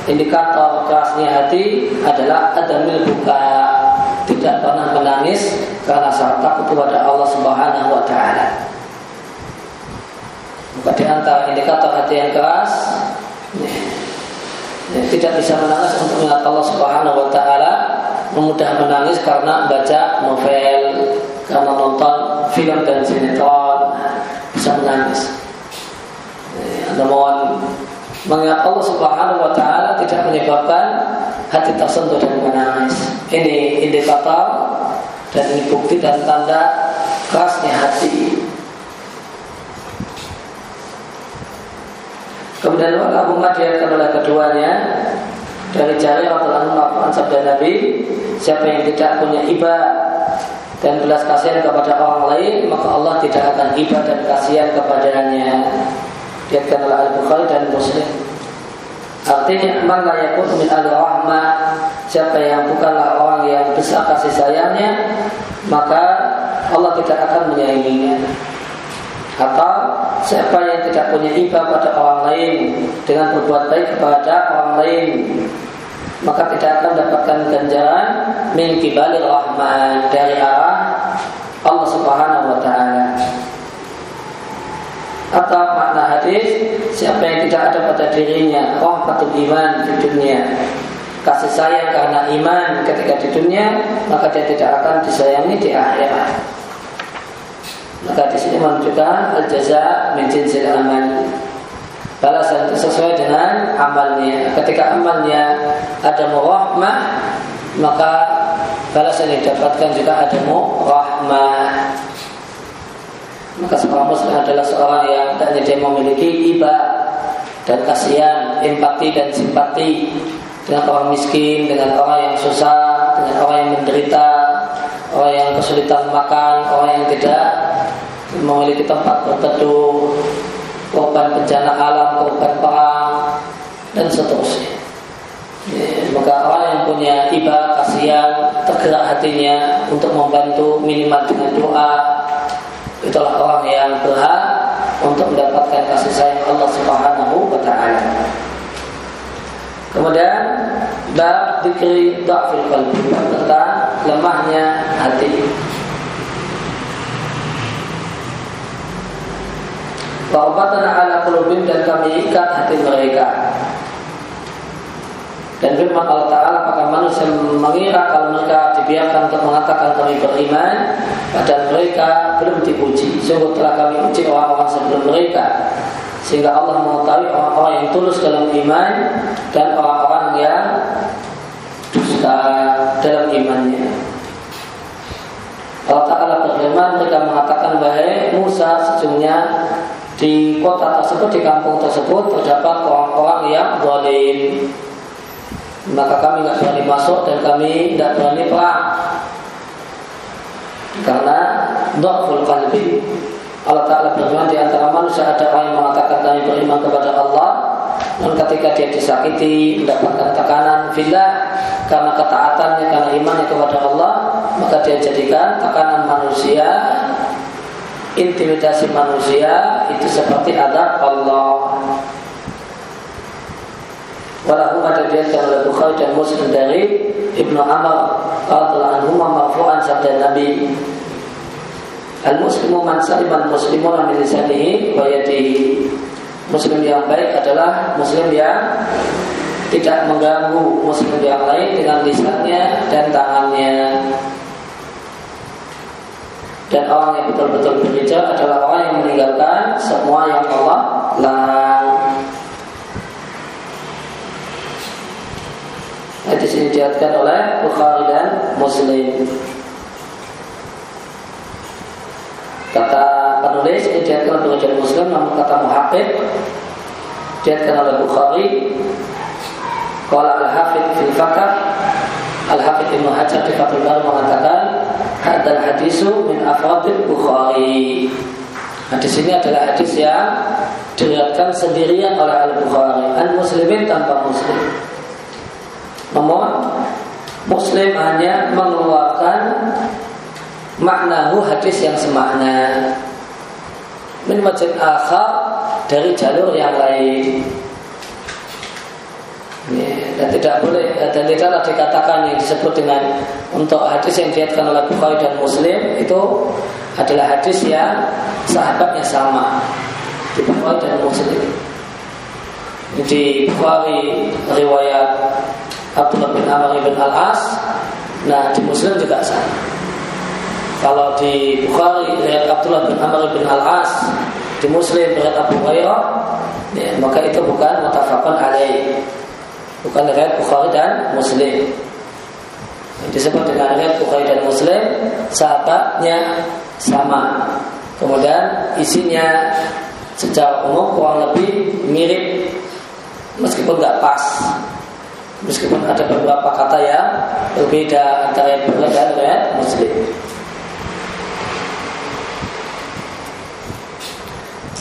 indikator kerasnya hati adalah ada buka tidak pernah menangis karena rasa takut kepada Allah Subhanahu wa taala. Maka di antara indikator hati yang keras Ya. Tidak bisa menangis untuk mengingat Allah Subhanahu Wa Taala memudah menangis karena baca novel, karena nonton film dan sinetron bisa menangis. Ya, namun mengingat Allah Subhanahu Wa Taala tidak menyebabkan hati tersentuh dan menangis. Ini indikator dan ini bukti dan tanda kerasnya hati. Kemudian Abu diriwayatkan oleh keduanya. Dari jari Allah melakukan sabda Nabi Siapa yang tidak punya iba dan belas kasihan kepada orang lain Maka Allah tidak akan iba dan kasihan kepadanya. Diriwayatkan oleh Al-Bukhari dan Muslim. Artinya man la yakun min al rahmah Siapa yang bukanlah orang yang besar kasih sayangnya Maka Allah tidak akan menyayanginya atau siapa yang tidak punya iba pada orang lain dengan berbuat baik kepada orang lain maka tidak akan mendapatkan ganjaran min kibali rahman dari arah Allah Subhanahu wa taala. Atau makna hadis siapa yang tidak ada pada dirinya rahmatul iman di dunia kasih sayang karena iman ketika di dunia maka dia tidak akan disayangi di akhirat. Maka di sini menunjukkan al-jaza min jinsil amal. Balasan sesuai dengan amalnya. Ketika amalnya ada murahmah, maka balasan yang didapatkan juga ada murahmah. Maka seorang muslim adalah seorang yang tidak dia memiliki iba dan kasihan, empati dan simpati dengan orang miskin, dengan orang yang susah, dengan orang yang menderita, orang yang kesulitan makan, orang yang tidak memiliki tempat berteduh, korban bencana alam, korban perang, dan seterusnya. Ya, maka orang yang punya iba kasihan tergerak hatinya untuk membantu minimal dengan doa itulah orang yang berhak untuk mendapatkan kasih sayang Allah Subhanahu wa taala. Kemudian bab dikri dhafil qalbi tentang lemahnya hati. Wa'ubatana ala kulubim dan kami ikat hati mereka. Dan firman Allah Ta'ala apakah manusia mengira kalau mereka dibiarkan untuk mengatakan kami beriman Padahal mereka belum dipuji. Sungguh telah kami uji orang-orang sebelum mereka. Sehingga Allah mengetahui orang-orang yang tulus dalam iman Dan orang-orang yang dusta dalam imannya. Allah Ta'ala berfirman mereka mengatakan bahwa Musa sejujurnya di kota tersebut, di kampung tersebut terdapat orang-orang yang zalim. Maka kami nggak berani masuk dan kami tidak berani perang. Karena dhaful qalbi Allah Ta'ala berfirman di antara manusia ada orang yang mengatakan kami beriman kepada Allah dan ketika dia disakiti mendapatkan tekanan villa karena ketaatannya karena imannya kepada Allah maka dia jadikan tekanan manusia intimidasi manusia itu seperti adab Allah. Walahu ada dia oleh Bukhari dan Muslim dari Ibnu Amr radhiyallahu anhu marfu'an sabda Nabi Al muslimu man saliman muslimun min lisanihi wa yadihi. Muslim yang baik adalah muslim yang tidak mengganggu muslim yang lain dengan lisannya dan tangannya. Dan orang yang betul-betul berhijrah adalah orang yang meninggalkan semua yang Allah larang. Nah, di sini diatkan oleh Bukhari dan Muslim. Kata penulis ini diatkan oleh Muslim namun kata muhafid diatkan oleh Bukhari. Kalau al-Hafid fil Fakah Al-Hafid Ibnu Hajar di Fathul mengatakan hadal hadisu min afradil Bukhari. Hadis ini adalah hadis yang diriatkan sendirian oleh Al-Bukhari. Al-Muslimin tanpa Muslim. Namun Muslim hanya mengeluarkan maknahu hadis yang semakna min wajib akhar dari jalur yang lain. Dan tidak boleh dan tidaklah dikatakan yang disebut dengan untuk hadis yang diatkan oleh Bukhari dan Muslim itu adalah hadis yang sahabatnya sama di Bukhari dan Muslim. di Bukhari riwayat Abdullah bin Amr bin Al-As nah di Muslim juga sama kalau di Bukhari riwayat Abdullah bin Amr bin Al-As di Muslim riwayat Abu Hurairah ya, maka itu bukan mutafakun alaih bukan riwayat Bukhari dan Muslim. Disebut dengan riwayat Bukhari dan Muslim sahabatnya sama. Kemudian isinya secara umum kurang lebih mirip meskipun nggak pas. Meskipun ada beberapa kata yang berbeda antara yang Bukhari dan riwayat Muslim.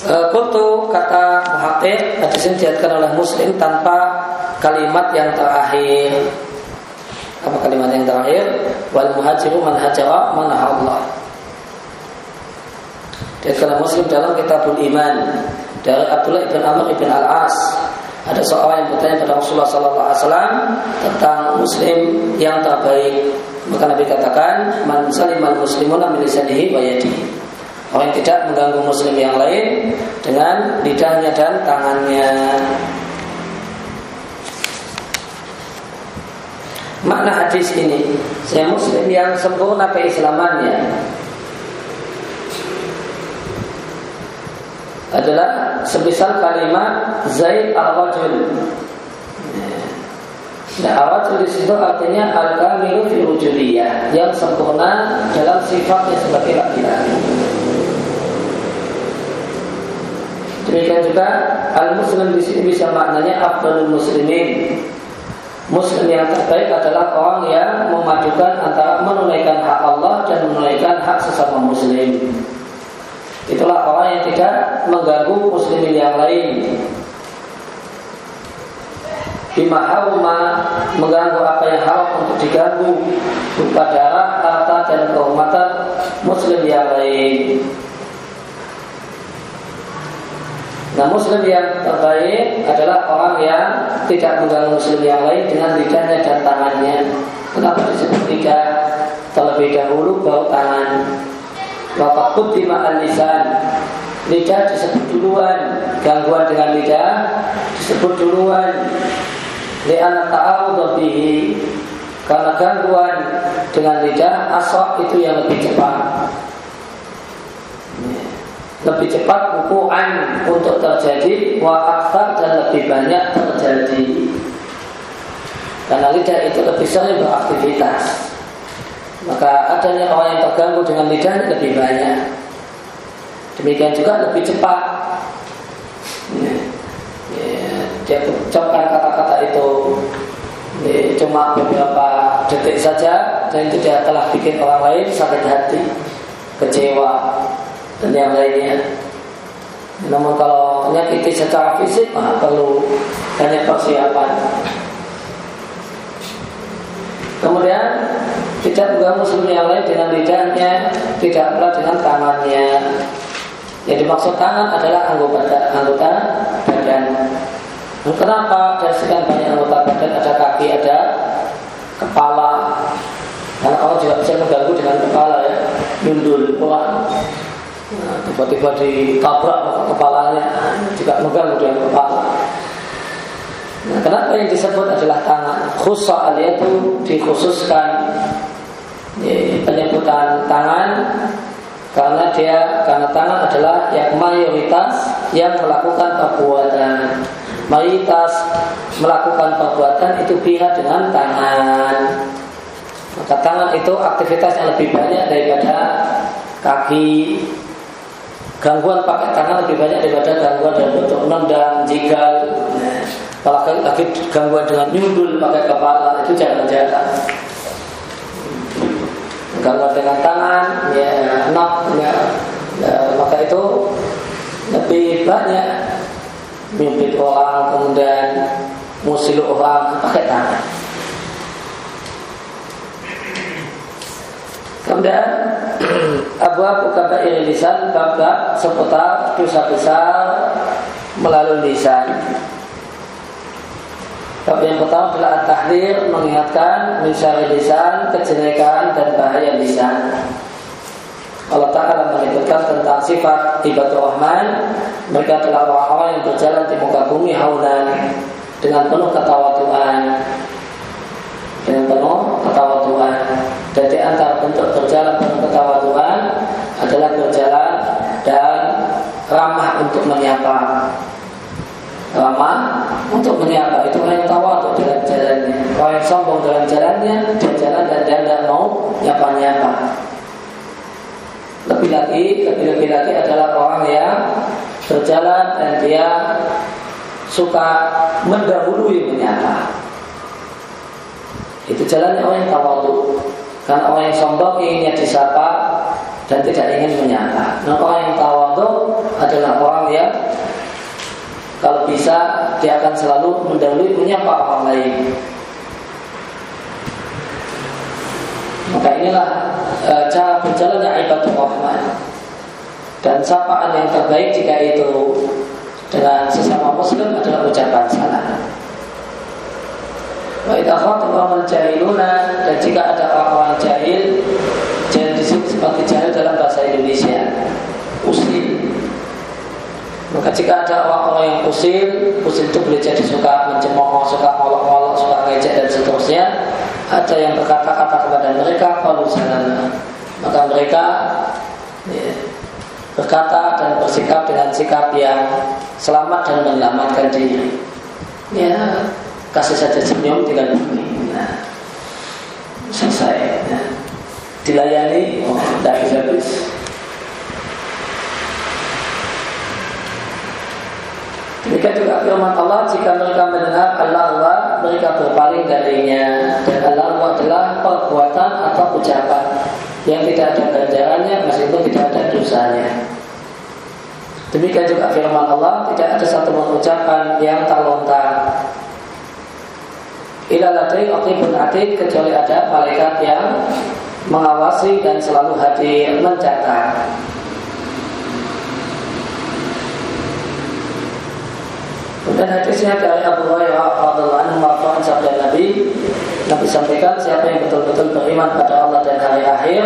E, Kultu kata muhaqqiq hadis ini diatkan oleh Muslim tanpa kalimat yang terakhir. Apa kalimat yang terakhir? Wal muhajiru man hajara man Allah. Diatkan Muslim dalam Kitabul Iman dari Abdullah ibn Amr ibn Al-As ada seorang yang bertanya kepada Rasulullah Sallallahu Alaihi Wasallam tentang Muslim yang terbaik. Maka Nabi katakan, "Man saliman muslimuna min lisanihi wa yadihi." Orang yang tidak mengganggu Muslim yang lain dengan lidahnya dan tangannya. Makna hadis ini, saya Muslim yang sempurna keislamannya adalah sebesar kalimat Zaid al-Rajul. Nah, al-Rajul di artinya al-kamilu fi wujudiyah, yang sempurna dalam sifatnya sebagai laki-laki. Demikian juga al-muslim di sini bisa maknanya afdalul muslimin. Muslim yang terbaik adalah orang yang memadukan antara menunaikan hak Allah dan menunaikan hak sesama muslim. Itulah orang yang tidak mengganggu muslimin yang lain Bima haruma mengganggu apa yang haram untuk diganggu berupa darah, harta dan kehormatan muslim yang lain. Nah muslim yang terbaik adalah orang yang tidak mengganggu muslim yang lain dengan lidahnya dan tangannya. Kenapa disebut lidah? Terlebih dahulu baru tangan. Bapak kutima al-lisan Lidah disebut duluan Gangguan dengan lidah disebut duluan Li'ana ta'awudhu bihi Karena gangguan dengan lidah Asok itu yang lebih cepat Lebih cepat bukuan untuk terjadi Wa dan lebih banyak terjadi Karena lidah itu lebih sering beraktivitas maka adanya orang yang terganggu dengan lidah lebih banyak. Demikian juga lebih cepat. Ya, dia ucapkan kata-kata itu ya, cuma beberapa detik saja dan itu dia telah bikin orang lain sakit hati, kecewa dan yang lainnya. Namun kalau menyakiti secara fisik mah perlu banyak persiapan. Kemudian tidak mengganggu muslim yang lain dengan lidahnya, tidak pula dengan tangannya. Yang dimaksud tangan adalah anggota anggota badan. Kenapa ada sekian banyak anggota badan? Ada kaki, ada kepala. Karena Allah juga bisa mengganggu dengan kepala ya, wah, nah, tiba-tiba ditabrak kepalanya juga mengganggu dengan kepala. Nah, kenapa yang disebut adalah tangan? Khusus itu dikhususkan ya, penyebutan tangan karena dia karena tangan adalah yang mayoritas yang melakukan perbuatan. Mayoritas melakukan perbuatan itu pihak dengan tangan. Maka tangan itu aktivitas yang lebih banyak daripada kaki. Gangguan pakai tangan lebih banyak daripada gangguan dalam bentuk nendang, jigal. Nah, kalau lagi gangguan dengan nyundul pakai kepala itu jangan-jangan. Gangguan dengan tangan, ya enak, ya, ya, maka itu lebih banyak mimpi orang kemudian musil orang pakai tangan. Kemudian Abu kata lisan bab seputar dosa besar melalui lisan. Bab yang pertama adalah tahdir mengingatkan mencari lisan, kejelekan dan bahaya lisan. Allah Ta'ala menyebutkan tentang sifat ibadah rahman Mereka adalah orang-orang yang berjalan di muka bumi haunan Dengan penuh ketawaduan Dengan penuh ketawaduan Dan di antara bentuk berjalan penuh ketawaduan Adalah berjalan dan ramah untuk menyapa Ramah untuk menyapa Itu orang yang tawadu dalam jalannya Orang yang sombong dalam jalannya Dia jalan dan dia tidak mau nyapa-nyapa lebih lagi, lebih lebih lagi adalah orang yang berjalan dan dia suka mendahului menyapa. Itu jalannya orang yang tawadu. Karena orang yang sombong inginnya disapa dan tidak ingin menyapa. Nah orang yang tawadu adalah orang yang kalau bisa dia akan selalu mendahului menyapa orang lain. Maka inilah e, cara berjalannya ibadah rahman dan sapaan yang terbaik jika itu dengan sesama muslim adalah ucapan salam. Wa idza khatabahum jahiluna. Dan jika ada orang-orang jahil jahil disebut sebagai jahil dalam bahasa Indonesia usil maka jika ada orang-orang yang usil usil itu boleh jadi suka mencemooh, suka ngolok-ngolok, suka ngejek dan seterusnya. Ada yang berkata-kata kepada mereka kalau salam maka mereka ya, berkata dan bersikap dengan sikap yang selamat dan menyelamatkan diri. Ya kasih saja senyum bumi nah, selesai. Ya. dilayani oh, tidak habis. Demikian juga firman Allah jika mereka mendengar Allah Allah mereka berpaling darinya. Dan Allah adalah perbuatan atau ucapan. Yang tidak ada ganjarannya meskipun tidak ada dosanya. Demikian juga firman Allah tidak ada satu ucapan yang tak lontar. Ilaladai pun atid kecuali ada malaikat yang mengawasi dan selalu hadir mencatat. Dan hadisnya dari Abu Hurairah radhiallahu anhu marfu'an sabda Nabi Nabi sampaikan siapa yang betul-betul beriman pada Allah dan hari akhir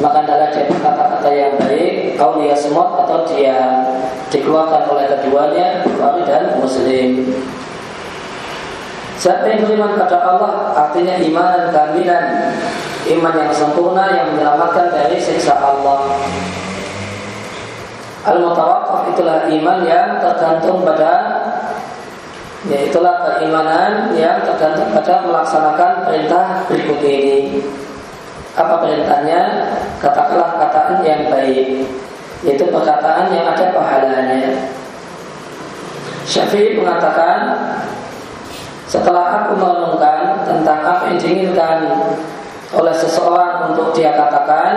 maka adalah dia berkata-kata yang baik kaulia semut atau dia dikeluarkan oleh keduanya Bukhari dan Muslim Siapa yang beriman pada Allah artinya iman dan kamilan iman yang sempurna yang menyelamatkan dari siksa Allah Al-mutawakkaf itulah iman yang tergantung pada Yaitulah keimanan yang tergantung pada melaksanakan perintah berikut ini. Apa perintahnya? Katakanlah kataan yang baik, yaitu perkataan yang ada pahalanya. Syafi'i mengatakan, setelah aku merenungkan tentang apa yang diinginkan oleh seseorang untuk dia katakan,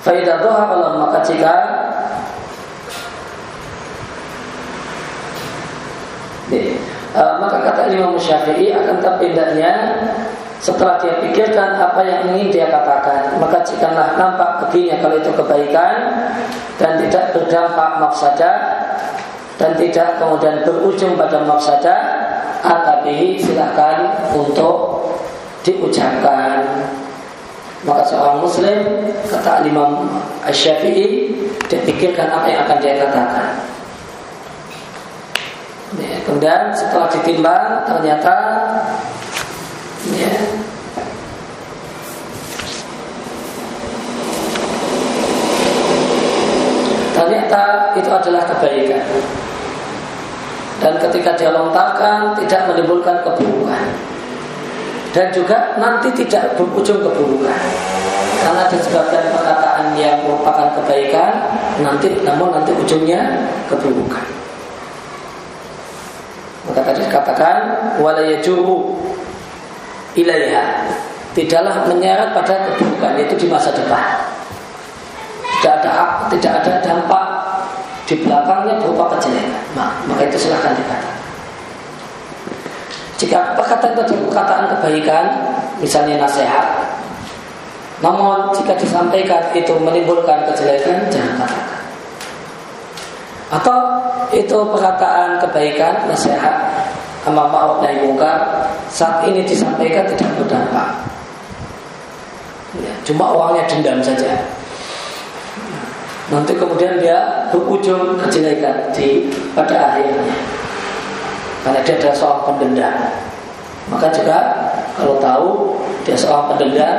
Faidah Allah maka jika uh, maka kata Imam Syafi'i akan terpindahnya setelah dia pikirkan apa yang ingin dia katakan maka jika nampak baginya kalau itu kebaikan dan tidak berdampak mafsadah dan tidak kemudian berujung pada mafsadah atabi silahkan untuk diucapkan. Maka seorang muslim kata Imam Syafi'i dia pikirkan apa yang akan dia katakan. Ya, kemudian setelah ditimbang ternyata ya, itu adalah kebaikan dan ketika dia lontarkan tidak menimbulkan keburukan dan juga nanti tidak berujung keburukan karena ada sebagian perkataan yang merupakan kebaikan nanti namun nanti ujungnya keburukan maka tadi dikatakan walayajuru ilaiha. Tidaklah menyeret pada keburukan itu di masa depan. Tidak ada tidak ada dampak di belakangnya berupa kejelekan. Maka itu silahkan dikatakan. Jika perkataan itu perkataan kebaikan, misalnya nasihat, namun jika disampaikan itu menimbulkan kejelekan, jangan katakan. Atau itu perkataan kebaikan, nasihat amar ma'ruf nahi munkar saat ini disampaikan tidak berdampak. Ya, cuma uangnya dendam saja. Nanti kemudian dia berujung kejelekan di pada akhirnya. Karena dia adalah seorang pendendam. Maka juga kalau tahu dia seorang pendendam,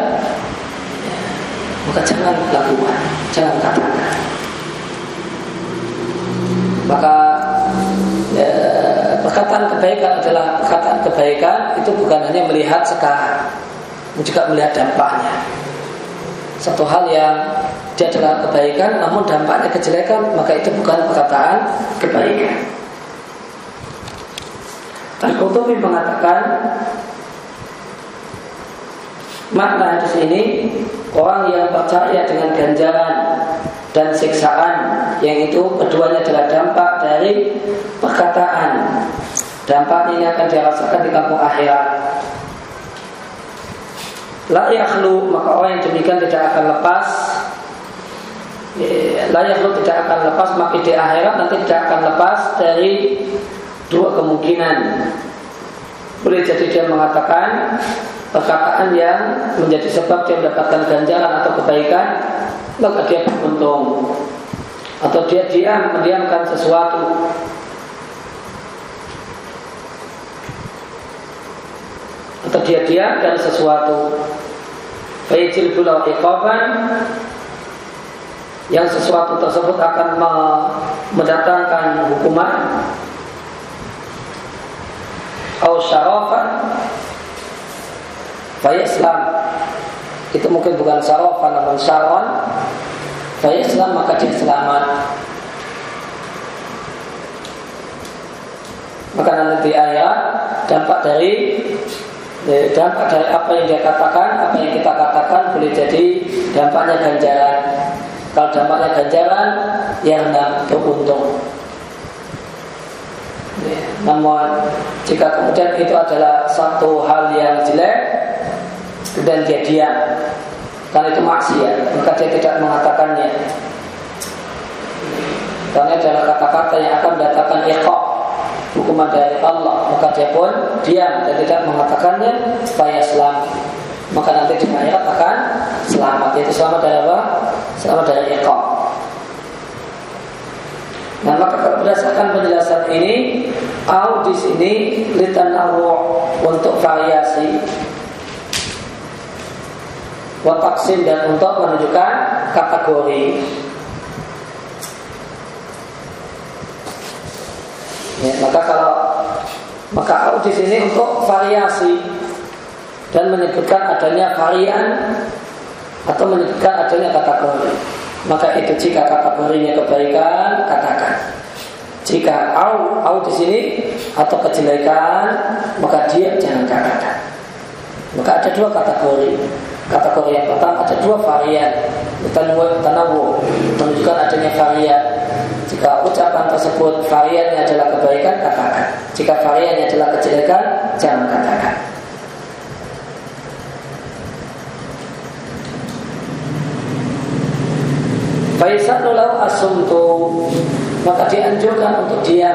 ya, maka jangan lakukan, jangan katakan. Maka ya, perkataan kebaikan adalah perkataan kebaikan itu bukan hanya melihat sekarang, juga melihat dampaknya. Satu hal yang dia adalah kebaikan, namun dampaknya kejelekan, maka itu bukan perkataan kebaikan. Al-Qurtubi mengatakan makna hadis ini orang yang percaya dengan ganjaran dan siksaan yang itu keduanya adalah dampak dari perkataan dampak ini akan dirasakan di kampung akhirat la yakhlu maka orang yang demikian tidak akan lepas eh, la yakhlu tidak akan lepas maka di akhirat nanti tidak akan lepas dari dua kemungkinan. Boleh jadi dia mengatakan perkataan yang menjadi sebab dia mendapatkan ganjaran atau kebaikan, maka dia beruntung. Atau dia diam mendiamkan sesuatu atau dia diam dan sesuatu Fayajil bulau iqaban Yang sesuatu tersebut akan mendatangkan hukuman. Atau syarafan Faya Islam Itu mungkin bukan syarafan namun syaron Faya Islam maka dia selamat. Maka nanti ayat Dampak dari Dampak dari apa yang dia katakan Apa yang kita katakan boleh jadi Dampaknya ganjaran Kalau dampaknya ganjaran Yang beruntung namun jika kemudian itu adalah satu hal yang jelek dan dia diam. Karena itu maksiat maka dia tidak mengatakannya. Karena adalah kata-kata yang akan mendatangkan ikhok hukuman dari Allah. Maka dia pun diam dan tidak mengatakannya supaya selamat maka nanti di akan selamat yaitu selamat dari apa? selamat dari ikhok Nah maka berdasarkan penjelasan ini, au di sini litanawu untuk variasi, wataksin dan untuk menunjukkan kategori. Ya, maka kalau maka au di sini untuk variasi dan menyebutkan adanya varian atau menyebutkan adanya kategori. Maka itu jika kategorinya kebaikan katakan. Jika au au di sini atau kejelekan maka dia jangan katakan. Maka ada dua kategori. Kategori yang pertama ada dua varian. Tanawu menunjukkan adanya varian. Jika ucapan tersebut variannya adalah kebaikan katakan. Jika variannya adalah kejelekan jangan katakan Faisal lau asumtu. Maka dianjurkan untuk diam.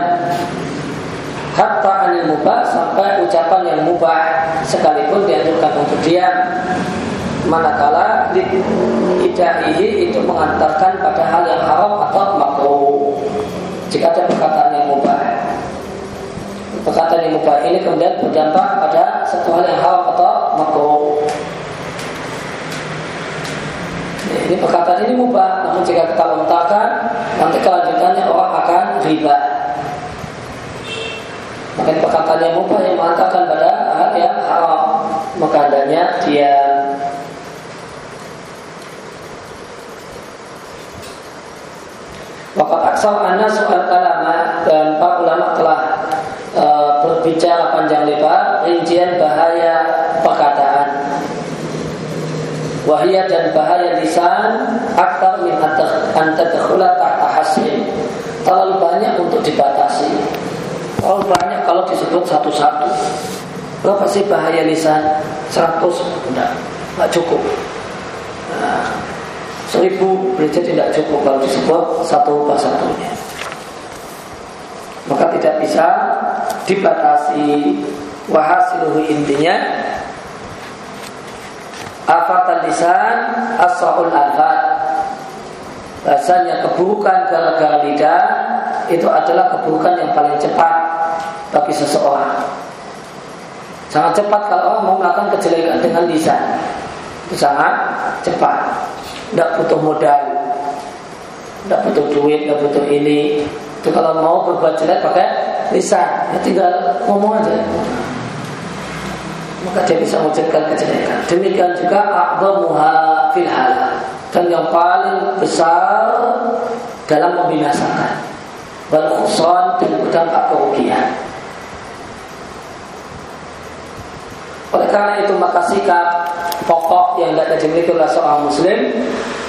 Hatta anil mubah sampai ucapan yang mubah. Sekalipun dianjurkan untuk diam. Manakala idaihi itu mengantarkan pada hal yang haram atau makruh. Jika ada perkataan yang mubah. Perkataan yang mubah ini kemudian berdampak pada satu hal yang haram atau makruh ini perkataan ini mubah, namun jika kita lontarkan, nanti kelanjutannya orang akan riba. Maka perkataan yang mubah yang mengatakan pada hal yang haram, maka adanya dia Wakat aksal anas soal kalama dan para ulama telah e, berbicara panjang lebar rincian bahaya perkataan wahia dan bahaya lisan aktar min antadkhula tahta hasin terlalu banyak untuk dibatasi. Terlalu banyak kalau disebut satu-satu. Berapa sih bahaya lisan 100 enggak enggak cukup. Nah, seribu jadi tidak cukup kalau disebut satu persatunya. Maka tidak bisa dibatasi. Wahasiluhu intinya afatan lisan asra'ul afat. Rasanya keburukan gara-gara lidah itu adalah keburukan yang paling cepat bagi seseorang. Sangat cepat kalau orang mau melakukan kejelekan dengan lisan. Itu sangat cepat. Tidak butuh modal. Tidak butuh duit, tidak butuh ini. Itu kalau mau berbuat jelek pakai lisan. Ya tinggal ngomong aja maka dia bisa mengucapkan kejelekan. Demikian juga a'dhamuha fil halal. Dan yang paling besar dalam membinasakan. Wal khusran dan berdampak kerugian. Oleh karena itu maka sikap pokok yang tidak dimiliki oleh seorang muslim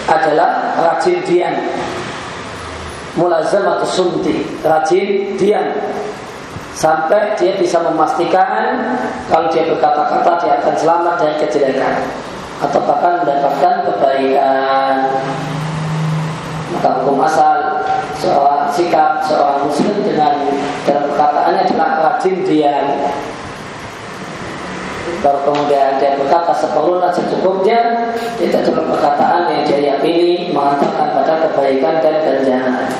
adalah rajin diam. Mulazam atau sunti rajin diam sampai dia bisa memastikan kalau dia berkata-kata dia akan selamat dari kejelekan. Atau bahkan mendapatkan kebaikan. Maka hukum asal seorang sikap seorang muslim dengan dalam perkataannya adalah rajin diam. Baru kemudian dia berkata seperlunya secukupnya tidak dalam perkataan yang dia yakini mengatakan pada kebaikan dan ganjaran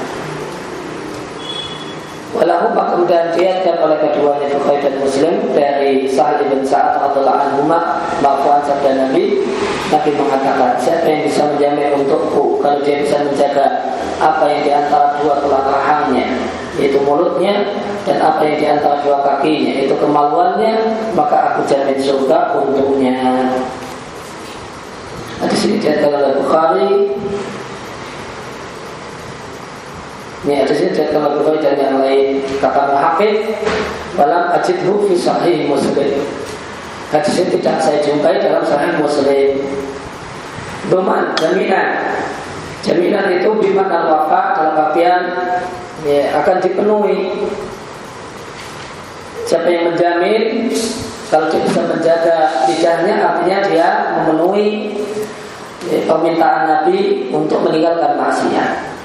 Walahu kemudian diatkan oleh keduanya Bukhari dan Muslim dari Sahal bin Sa'ad radhiallahu anhu bahwa sabda Nabi Nabi mengatakan siapa yang bisa menjamin untukku kalau dia bisa menjaga apa yang di antara dua tulang rahangnya yaitu mulutnya dan apa yang di antara dua kakinya yaitu kemaluannya maka aku jamin surga untuknya. Di sini diatkan oleh Bukhari Ini ada sini dari Imam Bukhari dan yang lain kata Muhammad dalam ajidhu fi sahih Muslim. Hadis ini tidak saya jumpai dalam sahih Muslim. Doman, jaminan. Jaminan itu bimana wafa dalam artian ya, akan dipenuhi. Siapa yang menjamin kalau dia bisa menjaga lidahnya artinya dia memenuhi ya, permintaan Nabi untuk meninggalkan maksiat.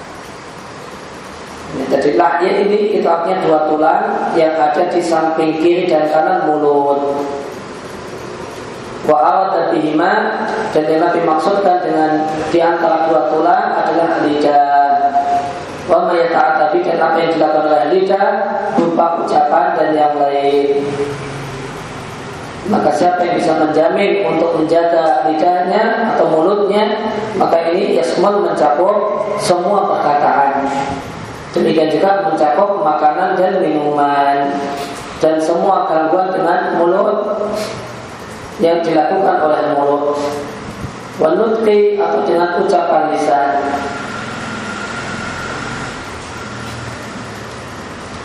Jadi lahir ini itu artinya dua tulang yang ada di samping kiri dan kanan mulut. Wa dan bihima dan yang Nabi maksudkan dengan di antara dua tulang adalah lidah. Wa tapi dan apa yang dilakukan oleh lidah berupa ucapan dan yang lain. Maka siapa yang bisa menjamin untuk menjaga lidahnya atau mulutnya Maka ini yasmal mencakup semua perkataan Demikian juga mencakup makanan dan minuman. Dan semua gangguan dengan mulut yang dilakukan oleh mulut. Wanutki atau dengan ucapan lisan.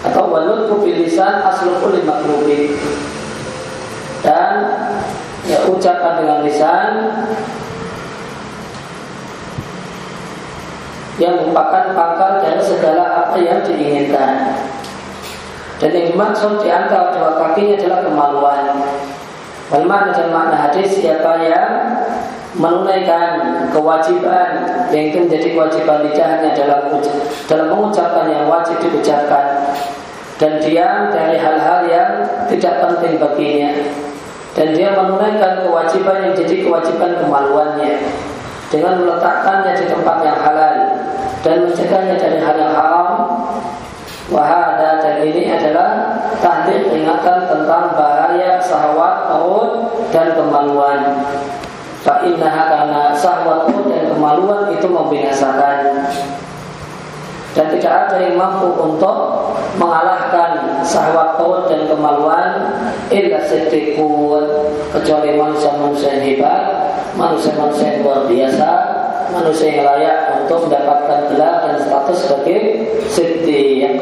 Atau wanutku bilisan aslul lima dan ya ucapan dengan lisan yang merupakan pangkal dari segala apa yang diinginkan. Dan yang dimaksud di antara dua kakinya adalah kemaluan. Bagaimana dan makna hadis siapa yang menunaikan kewajiban yang itu menjadi kewajiban lidahnya dalam dalam mengucapkan yang wajib diucapkan dan diam dari hal-hal yang tidak penting baginya dan dia menunaikan kewajiban yang jadi kewajiban kemaluannya dengan meletakkannya di tempat yang halal dan mencegahnya dari hal yang haram. Wahada dan ini adalah tahdir peringatan tentang bahaya sahwat perut dan kemaluan. Fa'innaha karena sahwat perut dan kemaluan itu membinasakan. Dan tidak ada yang mampu untuk mengalahkan sahwat perut dan kemaluan illa siddiqun. Kecuali manusia-manusia yang hebat manusia-manusia yang luar biasa manusia yang layak untuk mendapatkan gelar dan status sebagai siddiq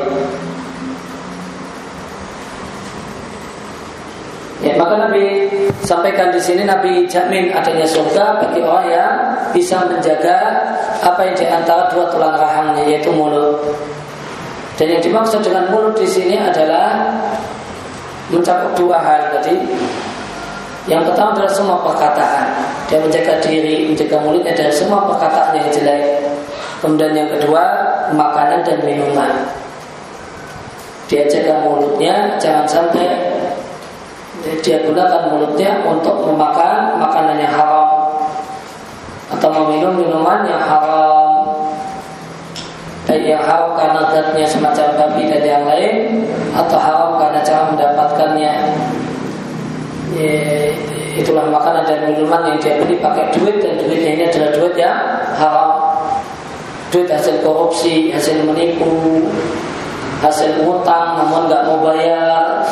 Ya, maka Nabi sampaikan di sini Nabi jamin adanya surga bagi orang yang bisa menjaga apa yang di antara dua tulang rahangnya yaitu mulut. Dan yang dimaksud dengan mulut di sini adalah mencakup dua hal tadi. Yang pertama adalah semua perkataan. Dia menjaga diri, menjaga mulutnya dari semua perkataan yang jelek. Kemudian yang kedua, makanan dan minuman. dia jaga mulutnya jangan sampai dia gunakan mulutnya untuk memakan makanan yang haram atau meminum minuman yang haram dan yang haram karena zatnya semacam babi dan yang lain atau haram karena cara mendapatkannya ya, itulah. Makanan dan minuman yang dia beli pakai duit dan duitnya ini adalah duit yang haram. Duit hasil korupsi hasil menipu hasil utang namun nggak mau bayar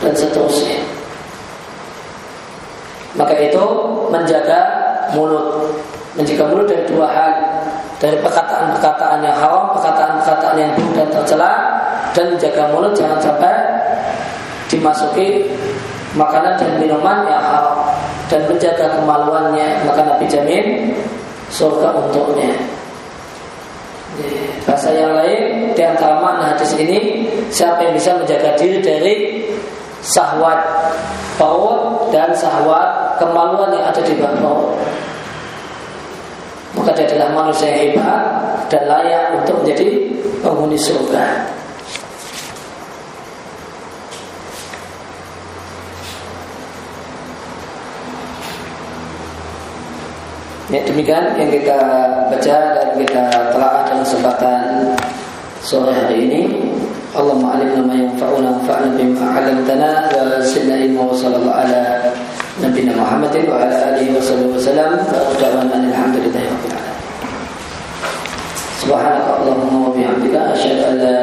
dan seterusnya. Maka itu menjaga mulut. Menjaga mulut dari dua hal. Dari perkataan-perkataan yang haram perkataan-perkataan yang buruk dan tercela dan menjaga mulut jangan sampai dimasuki makanan dan minuman yang haram dan menjaga kemaluannya maka Nabi jamin surga untuknya bahasa yang lain di antara makna hadis ini siapa yang bisa menjaga diri dari sahwat paut dan sahwat kemaluan yang ada di bawah maka dia adalah manusia yang hebat dan layak untuk menjadi penghuni surga. Ya demikian yang kita baca dan kita telah dalam kesempatan sore hari ini. Allahumma alimna ma yanfa'una wanfa'na bima 'allamtana wa zidna ilma wa sallallahu ala nabiyyina Muhammadin wa ala alihi wa sallam wa sallam wa da'wana alhamdulillahi rabbil alamin. Subhanaka Allahumma wa bihamdika asyhadu an la